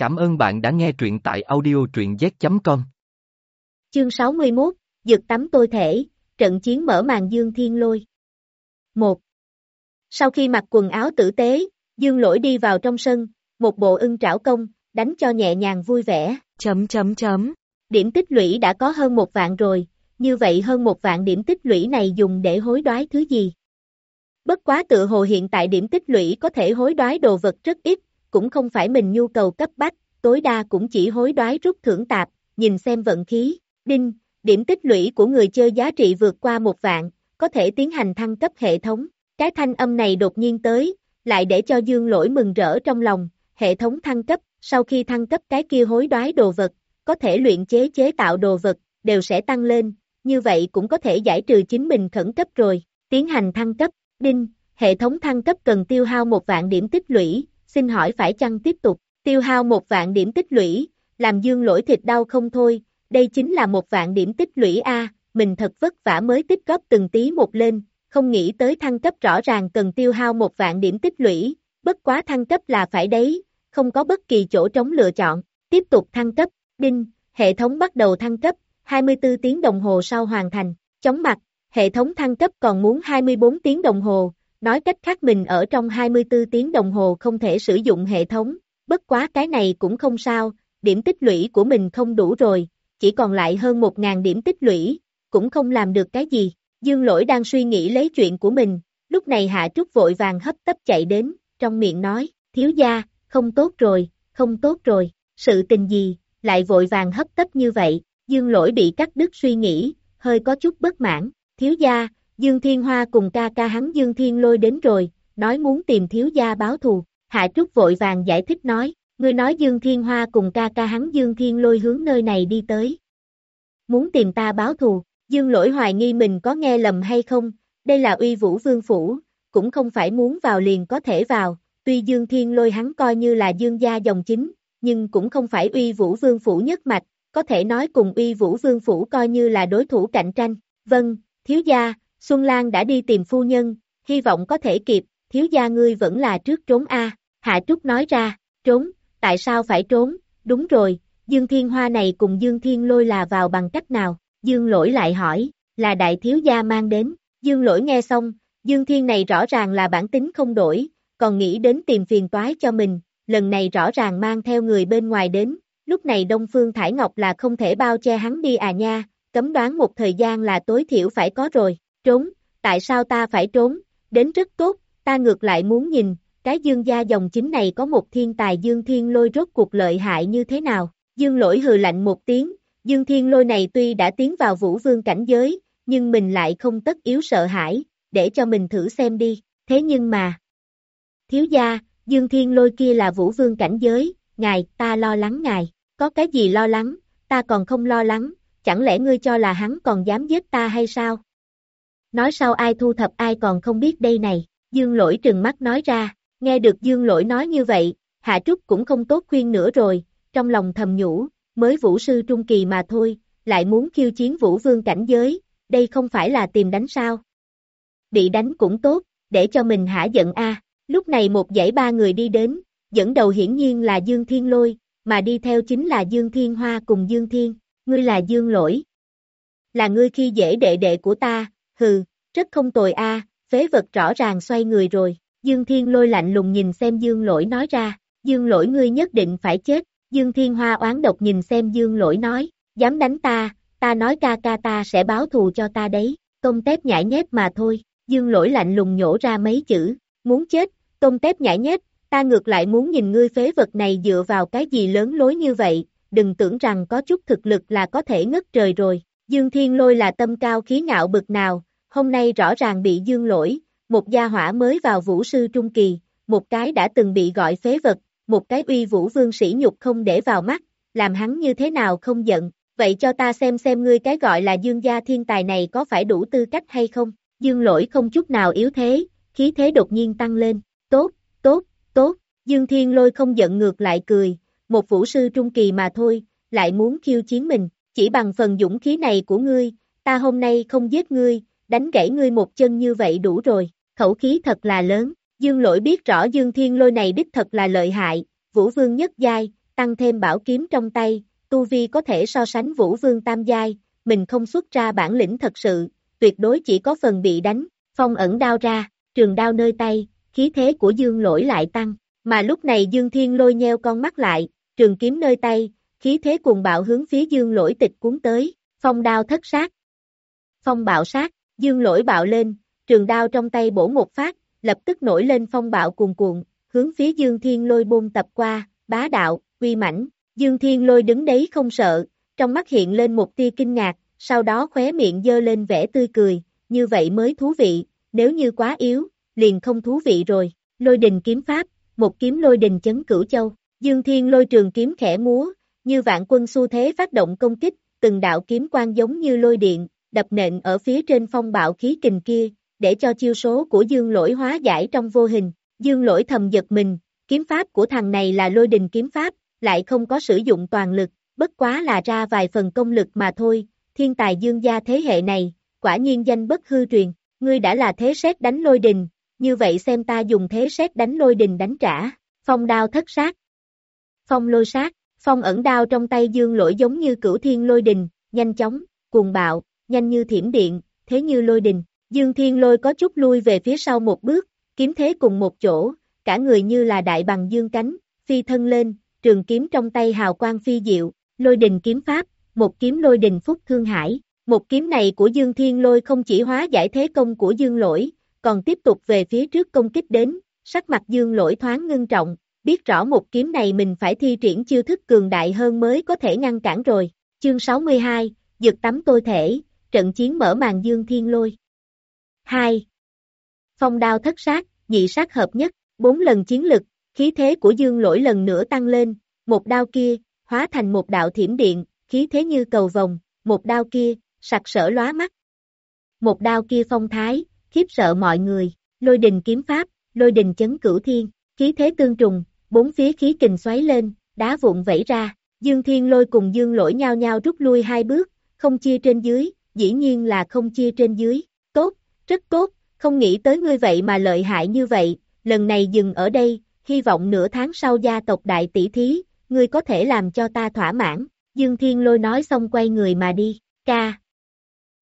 Cảm ơn bạn đã nghe truyện tại audio truyện z.com. Chương 61, Dược tắm tôi thể, trận chiến mở màn Dương Thiên Lôi. 1. Sau khi mặc quần áo tử tế, Dương Lỗi đi vào trong sân, một bộ ưng trảo công, đánh cho nhẹ nhàng vui vẻ. Chấm chấm chấm. Điểm tích lũy đã có hơn một vạn rồi, như vậy hơn một vạn điểm tích lũy này dùng để hối đoái thứ gì? Bất quá tự hồ hiện tại điểm tích lũy có thể hối đoái đồ vật rất ít, cũng không phải mình nhu cầu cấp bách, tối đa cũng chỉ hối đoái rút thưởng tạp, nhìn xem vận khí. Đinh, điểm tích lũy của người chơi giá trị vượt qua một vạn, có thể tiến hành thăng cấp hệ thống. Cái thanh âm này đột nhiên tới, lại để cho Dương lỗi mừng rỡ trong lòng, hệ thống thăng cấp, sau khi thăng cấp cái kia hối đoái đồ vật, có thể luyện chế chế tạo đồ vật, đều sẽ tăng lên, như vậy cũng có thể giải trừ chính mình khẩn cấp rồi, tiến hành thăng cấp, đinh, hệ thống thăng cấp cần tiêu hao một vạn điểm tích lũy, xin hỏi phải chăng tiếp tục, tiêu hao một vạn điểm tích lũy, làm dương lỗi thịt đau không thôi, đây chính là một vạn điểm tích lũy A, mình thật vất vả mới tích góp từng tí một lên, không nghĩ tới thăng cấp rõ ràng cần tiêu hao một vạn điểm tích lũy, bất quá thăng cấp là phải đấy, không có bất kỳ chỗ trống lựa chọn, tiếp tục thăng cấp, đinh, hệ thống bắt đầu thăng cấp, 24 tiếng đồng hồ sau hoàn thành, chóng mặt, hệ thống thăng cấp còn muốn 24 tiếng đồng hồ, nói cách khác mình ở trong 24 tiếng đồng hồ không thể sử dụng hệ thống, bất quá cái này cũng không sao, điểm tích lũy của mình không đủ rồi, chỉ còn lại hơn 1.000 điểm tích lũy, cũng không làm được cái gì, dương lỗi đang suy nghĩ lấy chuyện của mình, lúc này Hạ Trúc vội vàng hấp tấp chạy đến, trong miệng nói, thiếu gia, không tốt rồi, không tốt rồi, sự tình gì, lại vội vàng hấp tấp như vậy, dương lỗi bị cắt đứt suy nghĩ, hơi có chút bất mãn, thiếu gia, Dương Thiên Hoa cùng ca ca hắn Dương Thiên lôi đến rồi, nói muốn tìm thiếu gia báo thù, Hạ Trúc vội vàng giải thích nói, ngươi nói Dương Thiên Hoa cùng ca ca hắn Dương Thiên lôi hướng nơi này đi tới. Muốn tìm ta báo thù, Dương lỗi hoài nghi mình có nghe lầm hay không, đây là uy vũ vương phủ, cũng không phải muốn vào liền có thể vào, tuy Dương Thiên lôi hắn coi như là Dương gia dòng chính, nhưng cũng không phải uy vũ vương phủ nhất mạch, có thể nói cùng uy vũ vương phủ coi như là đối thủ cạnh tranh. Vâng, thiếu gia, Xuân Lan đã đi tìm phu nhân, hy vọng có thể kịp, thiếu gia ngươi vẫn là trước trốn A. Hạ Trúc nói ra, trốn, tại sao phải trốn, đúng rồi, Dương Thiên Hoa này cùng Dương Thiên Lôi là vào bằng cách nào, Dương Lỗi lại hỏi, là đại thiếu gia mang đến, Dương Lỗi nghe xong, Dương Thiên này rõ ràng là bản tính không đổi, còn nghĩ đến tìm phiền toái cho mình, lần này rõ ràng mang theo người bên ngoài đến, lúc này Đông Phương Thải Ngọc là không thể bao che hắn đi à nha, cấm đoán một thời gian là tối thiểu phải có rồi, trốn, tại sao ta phải trốn, đến rất tốt, ta ngược lại muốn nhìn, cái dương gia dòng chính này có một thiên tài dương thiên lôi rốt cuộc lợi hại như thế nào, dương lỗi hừ lạnh một tiếng, dương thiên lôi này tuy đã tiến vào vũ vương cảnh giới, nhưng mình lại không tất yếu sợ hãi, để cho mình thử xem đi, thế nhưng mà, thiếu gia, dương thiên lôi kia là vũ vương cảnh giới, ngài, ta lo lắng ngài, có cái gì lo lắng, ta còn không lo lắng, chẳng lẽ ngươi cho là hắn còn dám giết ta hay sao? Nói sau ai thu thập ai còn không biết đây này, dương lỗi trừng mắt nói ra, nghe được dương lỗi nói như vậy, Hạ Trúc cũng không tốt khuyên nữa rồi, trong lòng thầm nhủ, mới vũ sư trung kỳ mà thôi, lại muốn khiêu chiến vũ vương cảnh giới, đây không phải là tìm đánh sao. Bị đánh cũng tốt, để cho mình hả giận a. lúc này một dãy ba người đi đến, dẫn đầu hiển nhiên là Dương Thiên Lôi, mà đi theo chính là Dương Thiên Hoa cùng Dương Thiên, ngươi là Dương Lỗi. Là ngươi khi dễ đệ đệ của ta, hừ, rất không tồi a, phế vật rõ ràng xoay người rồi, Dương Thiên lôi lạnh lùng nhìn xem Dương lỗi nói ra, Dương lỗi ngươi nhất định phải chết, Dương Thiên Hoa oán độc nhìn xem Dương lỗi nói, dám đánh ta, ta nói ca ca ta sẽ báo thù cho ta đấy, công tép nhảy nhép mà thôi, Dương lỗi lạnh lùng nhổ ra mấy chữ, muốn chết, công tép nhảy nhép, ta ngược lại muốn nhìn ngươi phế vật này dựa vào cái gì lớn lối như vậy, đừng tưởng rằng có chút thực lực là có thể ngất trời rồi, Dương Thiên lôi là tâm cao khí ngạo bực nào, hôm nay rõ ràng bị dương lỗi, một gia hỏa mới vào vũ sư trung kỳ, một cái đã từng bị gọi phế vật, một cái uy vũ vương sĩ nhục không để vào mắt, làm hắn như thế nào không giận, vậy cho ta xem xem ngươi cái gọi là dương gia thiên tài này có phải đủ tư cách hay không, dương lỗi không chút nào yếu thế, khí thế đột nhiên tăng lên, tốt, tốt, tốt, dương thiên lôi không giận ngược lại cười, một vũ sư trung kỳ mà thôi, lại muốn khiêu chiến mình, chỉ bằng phần dũng khí này của ngươi, ta hôm nay không giết ngươi, đánh gãy ngươi một chân như vậy đủ rồi, khẩu khí thật là lớn, dương lỗi biết rõ dương thiên lôi này đích thật là lợi hại, vũ vương nhất giai, tăng thêm bảo kiếm trong tay, tu vi có thể so sánh vũ vương tam giai, mình không xuất ra bản lĩnh thật sự, tuyệt đối chỉ có phần bị đánh, phong ẩn đao ra, trường đao nơi tay, khí thế của dương lỗi lại tăng, mà lúc này dương thiên lôi nheo con mắt lại, trường kiếm nơi tay, khí thế cùng bạo hướng phía dương lỗi tịch cuốn tới, phong đao thất sát. Phong bạo sát, dương lỗi bạo lên, trường đao trong tay bổ một phát, lập tức nổi lên phong bạo cuồn cuộn, hướng phía dương thiên lôi bôn tập qua, bá đạo, uy mãnh, dương thiên lôi đứng đấy không sợ, trong mắt hiện lên một tia kinh ngạc, sau đó khóe miệng dơ lên vẻ tươi cười, như vậy mới thú vị, nếu như quá yếu, liền không thú vị rồi, lôi đình kiếm pháp, một kiếm lôi đình chấn cửu châu, dương thiên lôi trường kiếm khẽ múa, như vạn quân xu thế phát động công kích, từng đạo kiếm quang giống như lôi điện, đập nện ở phía trên phong bạo khí kình kia, để cho chiêu số của dương lỗi hóa giải trong vô hình, dương lỗi thầm giật mình, kiếm pháp của thằng này là lôi đình kiếm pháp, lại không có sử dụng toàn lực, bất quá là ra vài phần công lực mà thôi, thiên tài dương gia thế hệ này, quả nhiên danh bất hư truyền, ngươi đã là thế xét đánh lôi đình, như vậy xem ta dùng thế xét đánh lôi đình đánh trả, phong đao thất sát, phong lôi sát, phong ẩn đao trong tay dương lỗi giống như cửu thiên lôi đình, nhanh chóng, cuồng bạo, nhanh như thiểm điện, thế như lôi đình, dương thiên lôi có chút lui về phía sau một bước, kiếm thế cùng một chỗ, cả người như là đại bằng dương cánh, phi thân lên, trường kiếm trong tay hào quang phi diệu, lôi đình kiếm pháp, một kiếm lôi đình phúc thương hải. Một kiếm này của Dương Thiên Lôi không chỉ hóa giải thế công của Dương Lỗi, còn tiếp tục về phía trước công kích đến, sắc mặt Dương Lỗi thoáng ngưng trọng, biết rõ một kiếm này mình phải thi triển chiêu thức cường đại hơn mới có thể ngăn cản rồi. Chương 62, Dược tắm tôi thể, trận chiến mở màn Dương Thiên Lôi. 2. Phong đao thất sát, nhị sát hợp nhất, bốn lần chiến lực, khí thế của Dương Lỗi lần nữa tăng lên, một đao kia, hóa thành một đạo thiểm điện, khí thế như cầu vòng, một đao kia, sặc sỡ lóa mắt. Một đao kia phong thái, khiếp sợ mọi người, lôi đình kiếm pháp, lôi đình chấn cửu thiên, khí thế tương trùng, bốn phía khí kình xoáy lên, đá vụn vẩy ra, Dương Thiên lôi cùng Dương lỗi nhau nhau rút lui hai bước, không chia trên dưới, dĩ nhiên là không chia trên dưới, tốt, rất tốt, không nghĩ tới ngươi vậy mà lợi hại như vậy, lần này dừng ở đây, hy vọng nửa tháng sau gia tộc đại tỷ thí, ngươi có thể làm cho ta thỏa mãn, Dương Thiên lôi nói xong quay người mà đi, ca,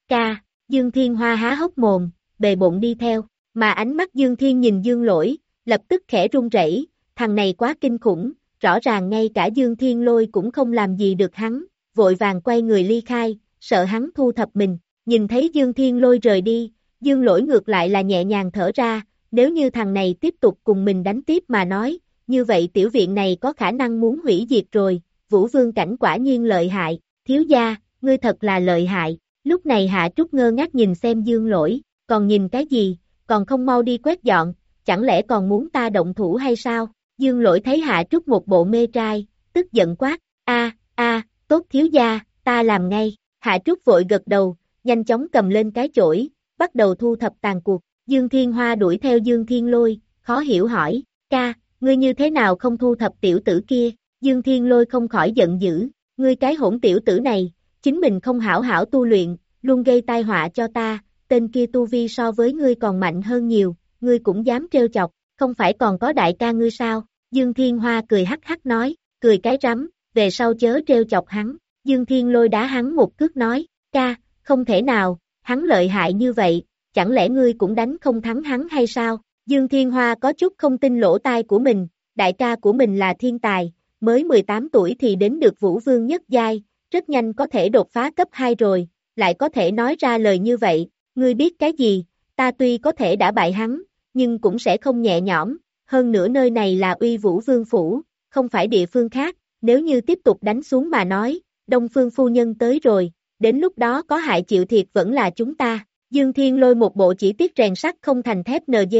ca, Dương Thiên Hoa há hốc mồm, bề bụng đi theo, mà ánh mắt Dương Thiên nhìn Dương lỗi, lập tức khẽ run rẩy, thằng này quá kinh khủng, rõ ràng ngay cả Dương Thiên lôi cũng không làm gì được hắn, vội vàng quay người ly khai, sợ hắn thu thập mình, nhìn thấy Dương Thiên lôi rời đi, Dương lỗi ngược lại là nhẹ nhàng thở ra, nếu như thằng này tiếp tục cùng mình đánh tiếp mà nói, như vậy tiểu viện này có khả năng muốn hủy diệt rồi, Vũ Vương cảnh quả nhiên lợi hại, thiếu gia, ngươi thật là lợi hại, lúc này Hạ Trúc ngơ ngác nhìn xem Dương lỗi, còn nhìn cái gì, còn không mau đi quét dọn, chẳng lẽ còn muốn ta động thủ hay sao? Dương lỗi thấy Hạ Trúc một bộ mê trai, tức giận quát, a a tốt thiếu gia, ta làm ngay, Hạ Trúc vội gật đầu, nhanh chóng cầm lên cái chổi, bắt đầu thu thập tàn cuộc, Dương Thiên Hoa đuổi theo Dương Thiên Lôi, khó hiểu hỏi, ca, ngươi như thế nào không thu thập tiểu tử kia, Dương Thiên Lôi không khỏi giận dữ, ngươi cái hỗn tiểu tử này, chính mình không hảo hảo tu luyện, luôn gây tai họa cho ta, tên kia tu vi so với ngươi còn mạnh hơn nhiều, ngươi cũng dám trêu chọc, không phải còn có đại ca ngươi sao? Dương Thiên Hoa cười hắc hắc nói, cười cái rắm, về sau chớ trêu chọc hắn, Dương Thiên lôi đá hắn một cước nói, ca, không thể nào, hắn lợi hại như vậy, chẳng lẽ ngươi cũng đánh không thắng hắn hay sao? Dương Thiên Hoa có chút không tin lỗ tai của mình, đại ca của mình là thiên tài, mới 18 tuổi thì đến được Vũ Vương nhất giai, rất nhanh có thể đột phá cấp 2 rồi, lại có thể nói ra lời như vậy, ngươi biết cái gì, ta tuy có thể đã bại hắn, nhưng cũng sẽ không nhẹ nhõm, hơn nữa nơi này là uy vũ vương phủ, không phải địa phương khác, nếu như tiếp tục đánh xuống mà nói, đông phương phu nhân tới rồi, đến lúc đó có hại chịu thiệt vẫn là chúng ta. Dương Thiên lôi một bộ chỉ tiết rèn sắt không thành thép NG,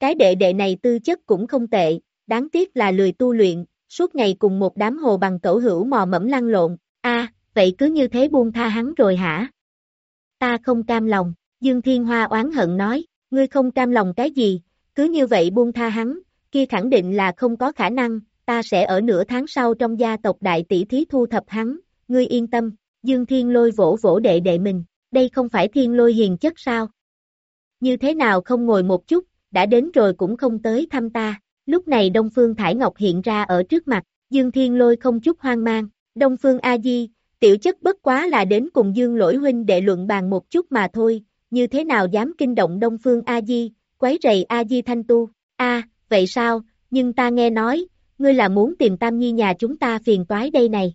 cái đệ đệ này tư chất cũng không tệ, đáng tiếc là lười tu luyện, suốt ngày cùng một đám hồ bằng cẩu hữu mò mẫm lăn lộn, a vậy cứ như thế buông tha hắn rồi hả? Ta không cam lòng, Dương Thiên Hoa oán hận nói, ngươi không cam lòng cái gì, cứ như vậy buông tha hắn, kia khẳng định là không có khả năng, ta sẽ ở nửa tháng sau trong gia tộc đại tỷ thí thu thập hắn, ngươi yên tâm, Dương Thiên lôi vỗ vỗ đệ đệ mình, đây không phải thiên lôi hiền chất sao? Như thế nào không ngồi một chút, đã đến rồi cũng không tới thăm ta, lúc này Đông Phương Thải Ngọc hiện ra ở trước mặt, Dương Thiên Lôi không chút hoang mang, Đông Phương A-di, tiểu chất bất quá là đến cùng Dương lỗi huynh đệ luận bàn một chút mà thôi, như thế nào dám kinh động Đông Phương A-di, quấy rầy A-di thanh tu, a vậy sao, nhưng ta nghe nói, ngươi là muốn tìm Tam Nhi nhà chúng ta phiền toái đây này.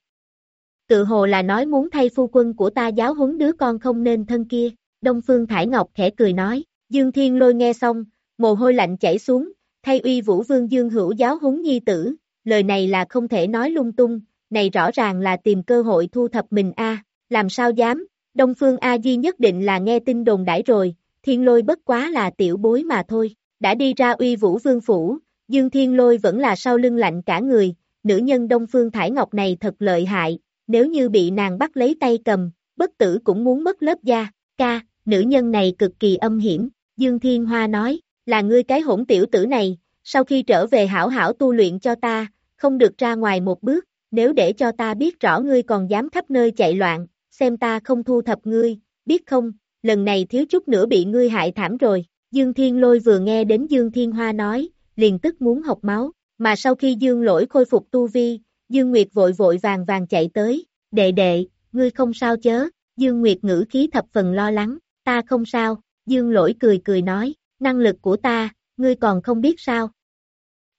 Tự hồ là nói muốn thay phu quân của ta giáo huấn đứa con không nên thân kia, Đông Phương Thải Ngọc khẽ cười nói, Dương Thiên Lôi nghe xong, mồ hôi lạnh chảy xuống, thay uy vũ vương Dương hữu giáo huấn nhi tử, lời này là không thể nói lung tung, này rõ ràng là tìm cơ hội thu thập mình a làm sao dám, Đông Phương A Di nhất định là nghe tin đồn đãi rồi, thiên lôi bất quá là tiểu bối mà thôi, đã đi ra uy vũ vương phủ, Dương Thiên Lôi vẫn là sau lưng lạnh cả người, nữ nhân Đông Phương Thải Ngọc này thật lợi hại, nếu như bị nàng bắt lấy tay cầm, bất tử cũng muốn mất lớp da, ca, nữ nhân này cực kỳ âm hiểm, Dương Thiên Hoa nói, là ngươi cái hỗn tiểu tử này, sau khi trở về hảo hảo tu luyện cho ta, không được ra ngoài một bước, nếu để cho ta biết rõ ngươi còn dám khắp nơi chạy loạn, xem ta không thu thập ngươi, biết không, lần này thiếu chút nữa bị ngươi hại thảm rồi. Dương Thiên Lôi vừa nghe đến Dương Thiên Hoa nói, liền tức muốn học máu, mà sau khi Dương Lỗi khôi phục tu vi, Dương Nguyệt vội vội vàng vàng chạy tới, đệ đệ, ngươi không sao chớ, Dương Nguyệt ngữ khí thập phần lo lắng, ta không sao, Dương Lỗi cười cười nói, năng lực của ta, ngươi còn không biết sao.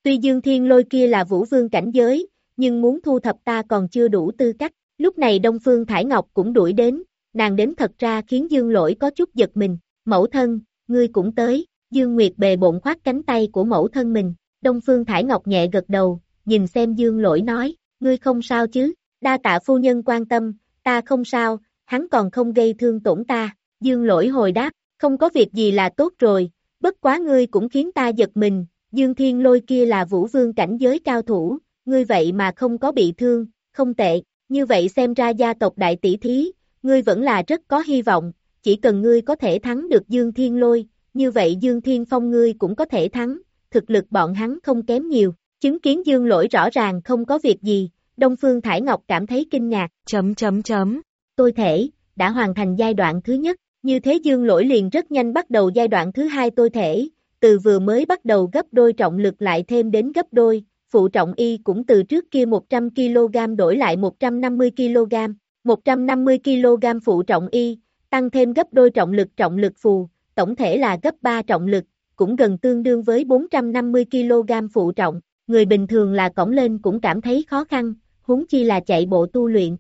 Tuy Dương Thiên Lôi kia là vũ vương cảnh giới, nhưng muốn thu thập ta còn chưa đủ tư cách, lúc này Đông Phương Thải Ngọc cũng đuổi đến, nàng đến thật ra khiến Dương Lỗi có chút giật mình, mẫu thân, ngươi cũng tới, Dương Nguyệt bề bộn khoát cánh tay của mẫu thân mình, Đông Phương Thải Ngọc nhẹ gật đầu, nhìn xem Dương Lỗi nói, ngươi không sao chứ, đa tạ phu nhân quan tâm, ta không sao, hắn còn không gây thương tổn ta, Dương Lỗi hồi đáp, không có việc gì là tốt rồi, bất quá ngươi cũng khiến ta giật mình, Dương Thiên Lôi kia là vũ vương cảnh giới cao thủ, ngươi vậy mà không có bị thương, không tệ, như vậy xem ra gia tộc đại tỷ thí, ngươi vẫn là rất có hy vọng, chỉ cần ngươi có thể thắng được Dương Thiên Lôi, như vậy Dương Thiên Phong ngươi cũng có thể thắng, thực lực bọn hắn không kém nhiều, chứng kiến Dương lỗi rõ ràng không có việc gì, Đông Phương Thải Ngọc cảm thấy kinh ngạc, chấm chấm chấm, tôi thể, đã hoàn thành giai đoạn thứ nhất, như thế Dương lỗi liền rất nhanh bắt đầu giai đoạn thứ hai tôi thể, từ vừa mới bắt đầu gấp đôi trọng lực lại thêm đến gấp đôi, phụ trọng y cũng từ trước kia 100kg đổi lại 150kg, 150kg phụ trọng y, tăng thêm gấp đôi trọng lực trọng lực phù, tổng thể là gấp 3 trọng lực, cũng gần tương đương với 450kg phụ trọng, người bình thường là cổng lên cũng cảm thấy khó khăn, huống chi là chạy bộ tu luyện.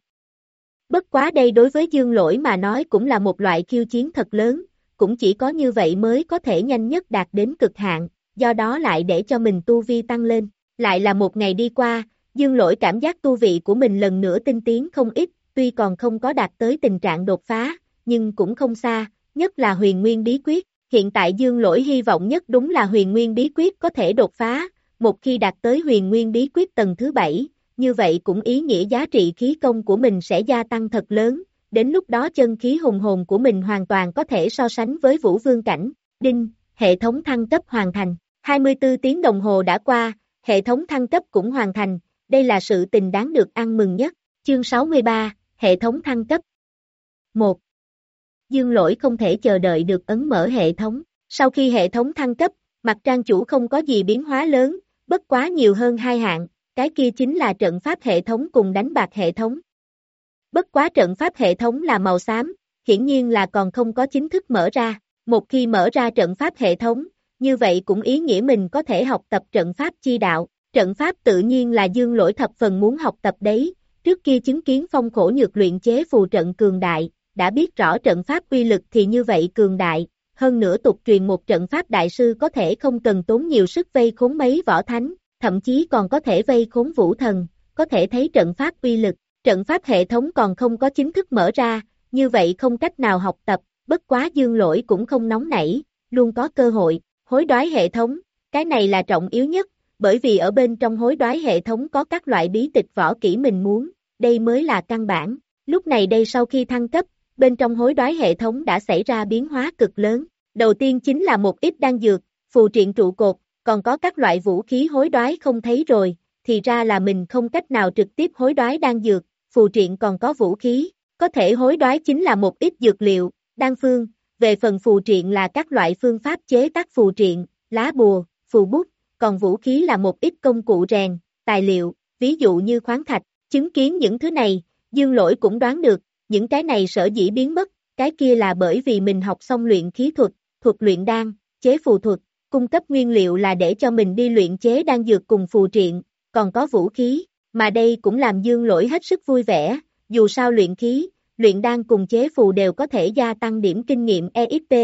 Bất quá đây đối với dương lỗi mà nói cũng là một loại khiêu chiến thật lớn, cũng chỉ có như vậy mới có thể nhanh nhất đạt đến cực hạn, do đó lại để cho mình tu vi tăng lên. Lại là một ngày đi qua, dương lỗi cảm giác tu vị của mình lần nữa tinh tiến không ít, tuy còn không có đạt tới tình trạng đột phá, nhưng cũng không xa, nhất là huyền nguyên bí quyết. Hiện tại dương lỗi hy vọng nhất đúng là huyền nguyên bí quyết có thể đột phá, một khi đạt tới huyền nguyên bí quyết tầng thứ bảy, như vậy cũng ý nghĩa giá trị khí công của mình sẽ gia tăng thật lớn, đến lúc đó chân khí hùng hồn của mình hoàn toàn có thể so sánh với vũ vương cảnh. Đinh, hệ thống thăng cấp hoàn thành, 24 tiếng đồng hồ đã qua, hệ thống thăng cấp cũng hoàn thành, đây là sự tình đáng được ăn mừng nhất. Chương 63, hệ thống thăng cấp 1. Dương lỗi không thể chờ đợi được ấn mở hệ thống. Sau khi hệ thống thăng cấp, mặt trang chủ không có gì biến hóa lớn, bất quá nhiều hơn hai hạng, cái kia chính là trận pháp hệ thống cùng đánh bạc hệ thống. Bất quá trận pháp hệ thống là màu xám, hiển nhiên là còn không có chính thức mở ra. Một khi mở ra trận pháp hệ thống, như vậy cũng ý nghĩa mình có thể học tập trận pháp chi đạo. Trận pháp tự nhiên là dương lỗi thập phần muốn học tập đấy, trước kia chứng kiến phong khổ nhược luyện chế phù trận cường đại, đã biết rõ trận pháp quy lực thì như vậy cường đại, hơn nữa tục truyền một trận pháp đại sư có thể không cần tốn nhiều sức vây khốn mấy võ thánh, thậm chí còn có thể vây khốn vũ thần, có thể thấy trận pháp uy lực, trận pháp hệ thống còn không có chính thức mở ra, như vậy không cách nào học tập, bất quá dương lỗi cũng không nóng nảy, luôn có cơ hội, hối đoái hệ thống, cái này là trọng yếu nhất, bởi vì ở bên trong hối đoái hệ thống có các loại bí tịch võ kỹ mình muốn, đây mới là căn bản. Lúc này đây sau khi thăng cấp, bên trong hối đoái hệ thống đã xảy ra biến hóa cực lớn. Đầu tiên chính là một ít đan dược, phù triện trụ cột, còn có các loại vũ khí hối đoái không thấy rồi, thì ra là mình không cách nào trực tiếp hối đoái đan dược, phù triện còn có vũ khí, có thể hối đoái chính là một ít dược liệu, đan phương, về phần phù triện là các loại phương pháp chế tác phù triện, lá bùa, phù bút, còn vũ khí là một ít công cụ rèn, tài liệu, ví dụ như khoáng thạch, chứng kiến những thứ này, dương lỗi cũng đoán được, những cái này sở dĩ biến mất, cái kia là bởi vì mình học xong luyện khí thuật, thuật luyện đan, chế phù thuật, cung cấp nguyên liệu là để cho mình đi luyện chế đan dược cùng phù triện, còn có vũ khí, mà đây cũng làm dương lỗi hết sức vui vẻ, dù sao luyện khí, luyện đan cùng chế phù đều có thể gia tăng điểm kinh nghiệm EXP,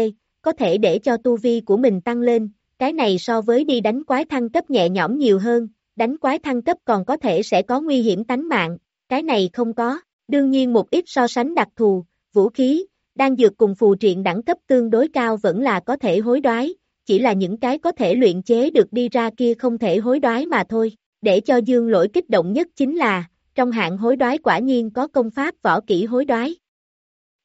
có thể để cho tu vi của mình tăng lên, cái này so với đi đánh quái thăng cấp nhẹ nhõm nhiều hơn, đánh quái thăng cấp còn có thể sẽ có nguy hiểm tánh mạng, cái này không có, đương nhiên một ít so sánh đặc thù, vũ khí, đang dược cùng phù triện đẳng cấp tương đối cao vẫn là có thể hối đoái, chỉ là những cái có thể luyện chế được đi ra kia không thể hối đoái mà thôi, để cho dương lỗi kích động nhất chính là, trong hạng hối đoái quả nhiên có công pháp võ kỹ hối đoái.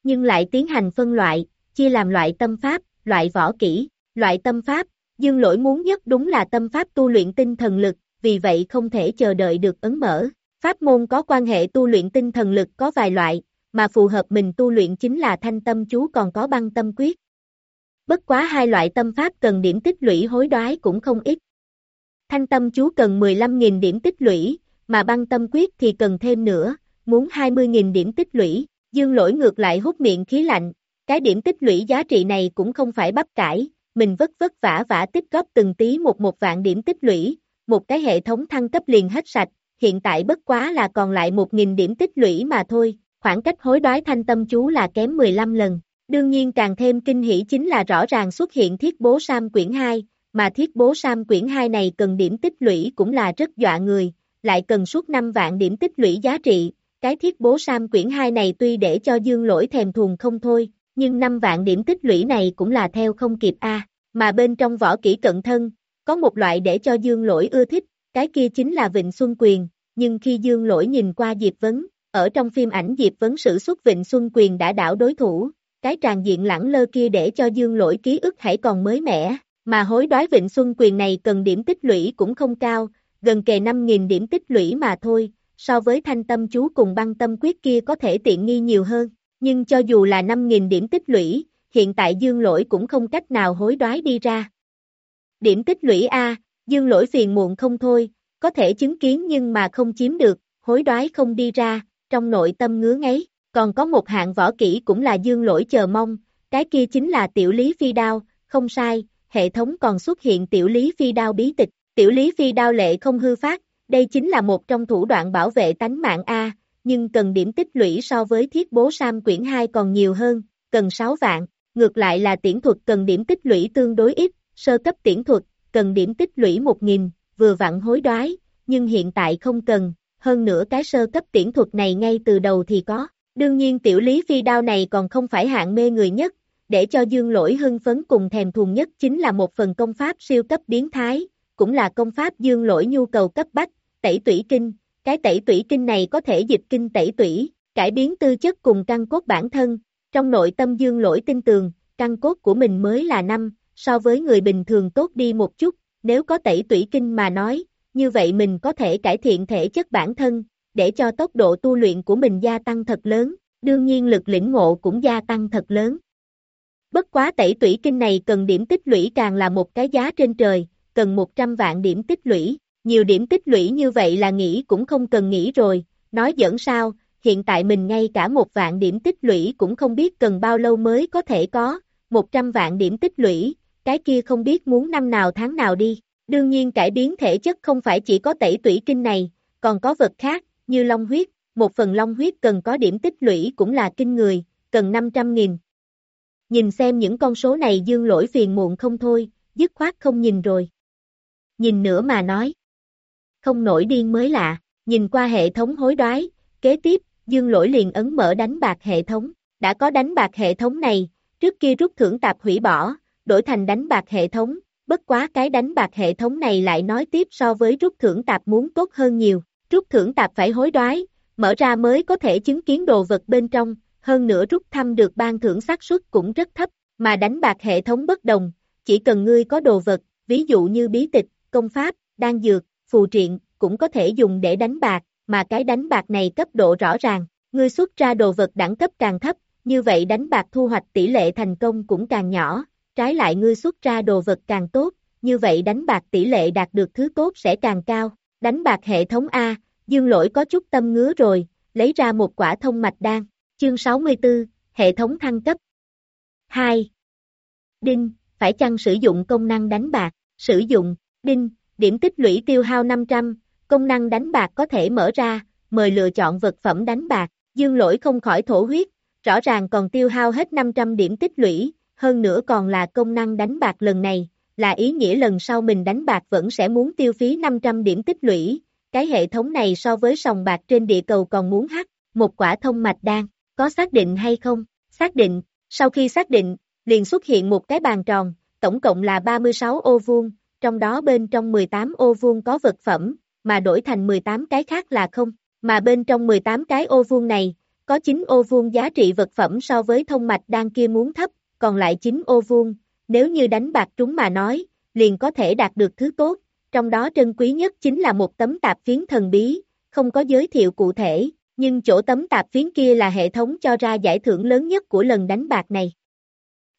Nhưng lại tiến hành phân loại, chia làm loại tâm pháp, loại võ kỹ, loại tâm pháp, dương lỗi muốn nhất đúng là tâm pháp tu luyện tinh thần lực, vì vậy không thể chờ đợi được ấn mở. Pháp môn có quan hệ tu luyện tinh thần lực có vài loại, mà phù hợp mình tu luyện chính là thanh tâm chú còn có băng tâm quyết. Bất quá hai loại tâm pháp cần điểm tích lũy hối đoái cũng không ít. Thanh tâm chú cần 15.000 điểm tích lũy, mà băng tâm quyết thì cần thêm nữa, muốn 20.000 điểm tích lũy, dương lỗi ngược lại hút miệng khí lạnh, cái điểm tích lũy giá trị này cũng không phải bắp cải, mình vất vất vả vả tích góp từng tí một một vạn điểm tích lũy, một cái hệ thống thăng cấp liền hết sạch, hiện tại bất quá là còn lại 1.000 điểm tích lũy mà thôi, khoảng cách hối đoái thanh tâm chú là kém 15 lần. Đương nhiên càng thêm kinh hỉ chính là rõ ràng xuất hiện thiết bố Sam quyển 2, mà thiết bố Sam quyển 2 này cần điểm tích lũy cũng là rất dọa người, lại cần suốt 5 vạn điểm tích lũy giá trị, cái thiết bố Sam quyển 2 này tuy để cho dương lỗi thèm thuồng không thôi, nhưng 5 vạn điểm tích lũy này cũng là theo không kịp a mà bên trong võ kỹ cận thân, có một loại để cho dương lỗi ưa thích, cái kia chính là Vịnh Xuân Quyền, nhưng khi dương lỗi nhìn qua Diệp Vấn, ở trong phim ảnh Diệp Vấn sử xuất Vịnh Xuân Quyền đã đảo đối thủ, cái tràn diện lẳng lơ kia để cho dương lỗi ký ức hãy còn mới mẻ, mà hối đoái Vịnh Xuân Quyền này cần điểm tích lũy cũng không cao, gần kề 5.000 điểm tích lũy mà thôi, so với thanh tâm chú cùng băng tâm quyết kia có thể tiện nghi nhiều hơn, nhưng cho dù là 5.000 điểm tích lũy, hiện tại dương lỗi cũng không cách nào hối đoái đi ra. Điểm tích lũy A, dương lỗi phiền muộn không thôi, có thể chứng kiến nhưng mà không chiếm được, hối đoái không đi ra, trong nội tâm ngứa ngáy, còn có một hạng võ kỹ cũng là dương lỗi chờ mong, cái kia chính là tiểu lý phi đao, không sai, hệ thống còn xuất hiện tiểu lý phi đao bí tịch, tiểu lý phi đao lệ không hư phát, đây chính là một trong thủ đoạn bảo vệ tánh mạng A, nhưng cần điểm tích lũy so với thiết bố Sam quyển 2 còn nhiều hơn, cần 6 vạn, ngược lại là tiễn thuật cần điểm tích lũy tương đối ít, sơ cấp tiễn thuật, cần điểm tích lũy 1.000, vừa vặn hối đoái, nhưng hiện tại không cần, hơn nữa cái sơ cấp tiễn thuật này ngay từ đầu thì có. Đương nhiên tiểu lý phi đao này còn không phải hạng mê người nhất, để cho dương lỗi hưng phấn cùng thèm thuồng nhất chính là một phần công pháp siêu cấp biến thái, cũng là công pháp dương lỗi nhu cầu cấp bách, tẩy tủy kinh, cái tẩy tủy kinh này có thể dịch kinh tẩy tủy, cải biến tư chất cùng căn cốt bản thân, trong nội tâm dương lỗi tin tường, căn cốt của mình mới là năm, so với người bình thường tốt đi một chút, nếu có tẩy tủy kinh mà nói, như vậy mình có thể cải thiện thể chất bản thân, để cho tốc độ tu luyện của mình gia tăng thật lớn, đương nhiên lực lĩnh ngộ cũng gia tăng thật lớn. Bất quá tẩy tủy kinh này cần điểm tích lũy càng là một cái giá trên trời, cần 100 vạn điểm tích lũy, nhiều điểm tích lũy như vậy là nghĩ cũng không cần nghĩ rồi, nói dẫn sao, hiện tại mình ngay cả một vạn điểm tích lũy cũng không biết cần bao lâu mới có thể có, 100 vạn điểm tích lũy, cái kia không biết muốn năm nào tháng nào đi. Đương nhiên cải biến thể chất không phải chỉ có tẩy tủy kinh này, còn có vật khác, như long huyết, một phần long huyết cần có điểm tích lũy cũng là kinh người, cần 500.000. Nhìn xem những con số này dương lỗi phiền muộn không thôi, dứt khoát không nhìn rồi. Nhìn nữa mà nói. Không nổi điên mới lạ, nhìn qua hệ thống hối đoái, kế tiếp, dương lỗi liền ấn mở đánh bạc hệ thống. Đã có đánh bạc hệ thống này, trước kia rút thưởng tạp hủy bỏ, đổi thành đánh bạc hệ thống, bất quá cái đánh bạc hệ thống này lại nói tiếp so với rút thưởng tạp muốn tốt hơn nhiều, rút thưởng tạp phải hối đoái, mở ra mới có thể chứng kiến đồ vật bên trong, hơn nữa rút thăm được ban thưởng xác suất cũng rất thấp, mà đánh bạc hệ thống bất đồng, chỉ cần ngươi có đồ vật, ví dụ như bí tịch, công pháp, đan dược, phù triện, cũng có thể dùng để đánh bạc, mà cái đánh bạc này cấp độ rõ ràng, ngươi xuất ra đồ vật đẳng cấp càng thấp, như vậy đánh bạc thu hoạch tỷ lệ thành công cũng càng nhỏ, trái lại ngươi xuất ra đồ vật càng tốt, như vậy đánh bạc tỷ lệ đạt được thứ tốt sẽ càng cao. Đánh bạc hệ thống A, Dương lỗi có chút tâm ngứa rồi, lấy ra một quả thông mạch đan. Chương 64, hệ thống thăng cấp. 2. Đinh, phải chăng sử dụng công năng đánh bạc, sử dụng, đinh, điểm tích lũy tiêu hao 500, công năng đánh bạc có thể mở ra, mời lựa chọn vật phẩm đánh bạc, dương lỗi không khỏi thổ huyết, rõ ràng còn tiêu hao hết 500 điểm tích lũy, hơn nữa còn là công năng đánh bạc lần này, là ý nghĩa lần sau mình đánh bạc vẫn sẽ muốn tiêu phí 500 điểm tích lũy, cái hệ thống này so với sòng bạc trên địa cầu còn muốn hắc, một quả thông mạch đan, có xác định hay không? Xác định, sau khi xác định, liền xuất hiện một cái bàn tròn, tổng cộng là 36 ô vuông, trong đó bên trong 18 ô vuông có vật phẩm, mà đổi thành 18 cái khác là không, mà bên trong 18 cái ô vuông này, có 9 ô vuông giá trị vật phẩm so với thông mạch đan kia muốn thấp, còn lại 9 ô vuông, nếu như đánh bạc trúng mà nói, liền có thể đạt được thứ tốt, trong đó trân quý nhất chính là một tấm tạp phiến thần bí, không có giới thiệu cụ thể, nhưng chỗ tấm tạp phiến kia là hệ thống cho ra giải thưởng lớn nhất của lần đánh bạc này.